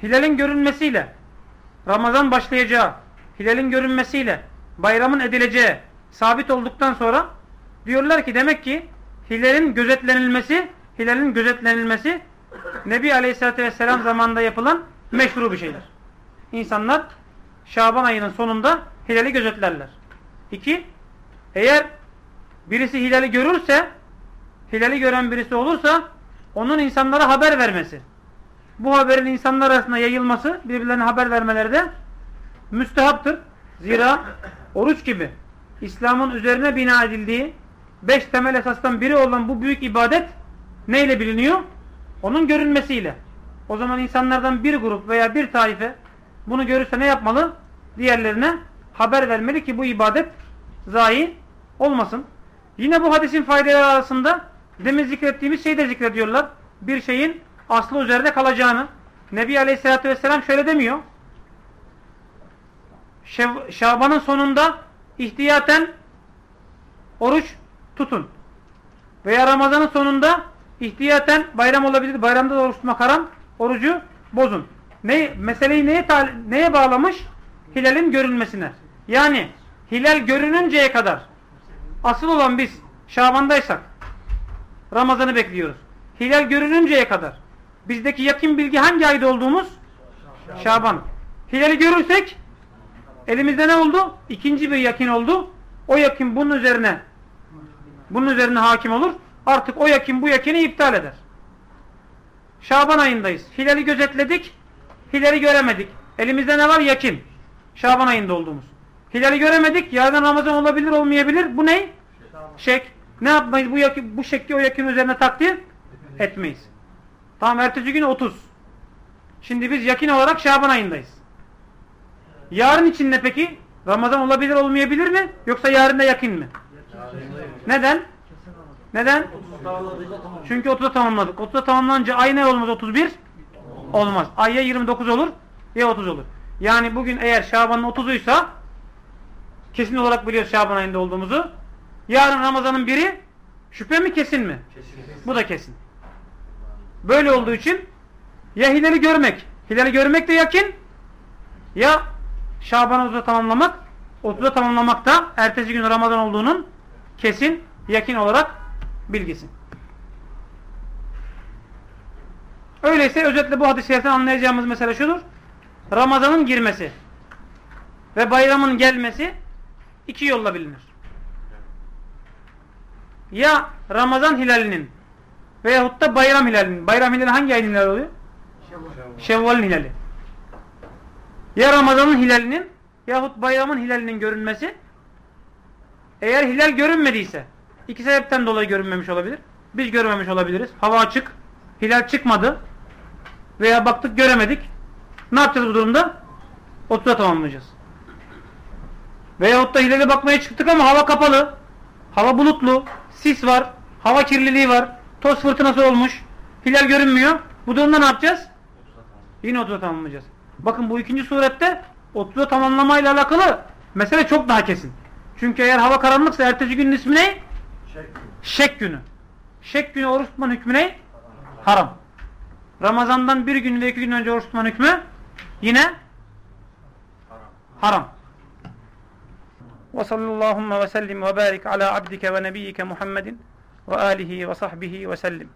hilalin görünmesiyle Ramazan başlayacağı, hilalin görünmesiyle bayramın edileceği sabit olduktan sonra diyorlar ki demek ki hilalin gözetlenilmesi, hilalin gözetlenilmesi Nebi Aleyhisselatü Vesselam zamanında yapılan meşru bir şeydir. İnsanlar Şaban ayının sonunda hilali gözetlerler. İki, eğer birisi hilali görürse, hilali gören birisi olursa onun insanlara haber vermesi bu haberin insanlar arasında yayılması, birbirlerine haber vermeleri de müstehaptır. Zira oruç gibi İslam'ın üzerine bina edildiği beş temel esastan biri olan bu büyük ibadet neyle biliniyor? Onun görünmesiyle. O zaman insanlardan bir grup veya bir taife bunu görürse ne yapmalı? Diğerlerine haber vermeli ki bu ibadet zayi olmasın. Yine bu hadisin faydaları arasında demin zikrettiğimiz şeyi de zikrediyorlar. Bir şeyin aslı üzerinde kalacağını. Nebi Aleyhisselatü Vesselam şöyle demiyor. Şaban'ın sonunda ihtiyaten oruç tutun. Veya Ramazan'ın sonunda ihtiyaten bayram olabilir. Bayramda da oruç tutmak haram. Orucu bozun. Ne, meseleyi neye, neye bağlamış? Hilalin görünmesine. Yani hilal görününceye kadar asıl olan biz Şaban'daysak Ramazan'ı bekliyoruz. Hilal görününceye kadar bizdeki yakın bilgi hangi ayda olduğumuz? Şaban. Şaban. Hilali görürsek elimizde ne oldu? İkinci bir yakin oldu. O yakin bunun üzerine bunun üzerine hakim olur. Artık o yakin bu yakini iptal eder. Şaban ayındayız. Hilali gözetledik. Hilali göremedik. Elimizde ne var? Yakin. Şaban ayında olduğumuz. Hilali göremedik. Yarın Ramazan olabilir olmayabilir. Bu ne? Şek. Ne yapmayız? Bu, yakin, bu şekli o yakin üzerine takdir etmeyiz. Tamam ertesi gün 30. Şimdi biz yakin olarak Şaban ayındayız. Yarın için ne peki? Ramazan olabilir olmayabilir mi? Yoksa yarın da yakin mi? Neden? Neden? Çünkü 30'a tamamladık. 30'a tamamlanınca ay ne olmaz 31? Olmaz. Ay ya 29 olur ya 30 olur. Yani bugün eğer Şaban'ın 30'uysa kesin olarak biliyoruz Şaban ayında olduğumuzu. Yarın Ramazan'ın biri şüphe mi kesin mi? Bu da kesin. Böyle olduğu için ya hilali görmek. Hilali görmek de yakin. Ya Şaban'ı 30'a tamamlamak. 30'a tamamlamak da ertesi gün Ramazan olduğunun kesin yakin olarak bilgisi. Öyleyse özetle bu hadis-i şeriften anlayacağımız mesele şudur. Ramazan'ın girmesi ve bayramın gelmesi iki yolla bilinir. Ya Ramazan hilalinin veyahut da bayram hilalinin. Bayram hilali hangi ayın hilali oluyor? Şevval'in hilali. Ya Ramazan'ın hilalinin yahut bayramın hilalinin görünmesi eğer hilal görünmediyse iki sebepten dolayı görünmemiş olabilir. Biz görmemiş olabiliriz. Hava açık. Hilal çıkmadı. Veya baktık göremedik. Ne yapacağız bu durumda? 30'a tamamlayacağız. Veyahut da hilale bakmaya çıktık ama hava kapalı. Hava bulutlu. Sis var. Hava kirliliği var. Toz fırtınası olmuş. Hilal görünmüyor. Bu durumda ne yapacağız? Yine 30'a tamamlayacağız. Bakın bu ikinci surette 30'a tamamlamayla alakalı mesele çok daha kesin. Çünkü eğer hava karanlıksa ertesi günün ismi ne? Şek günü. Şek günü oruç tutmanın hükmü ne? Haram. Ramazandan bir gün ve iki gün önce oruç tutmanın hükmü yine haram. Ve sallallahu ve sellim ve barik ala abdike ve nebiyyike Muhammedin ve alihi ve sahbihi ve sellim.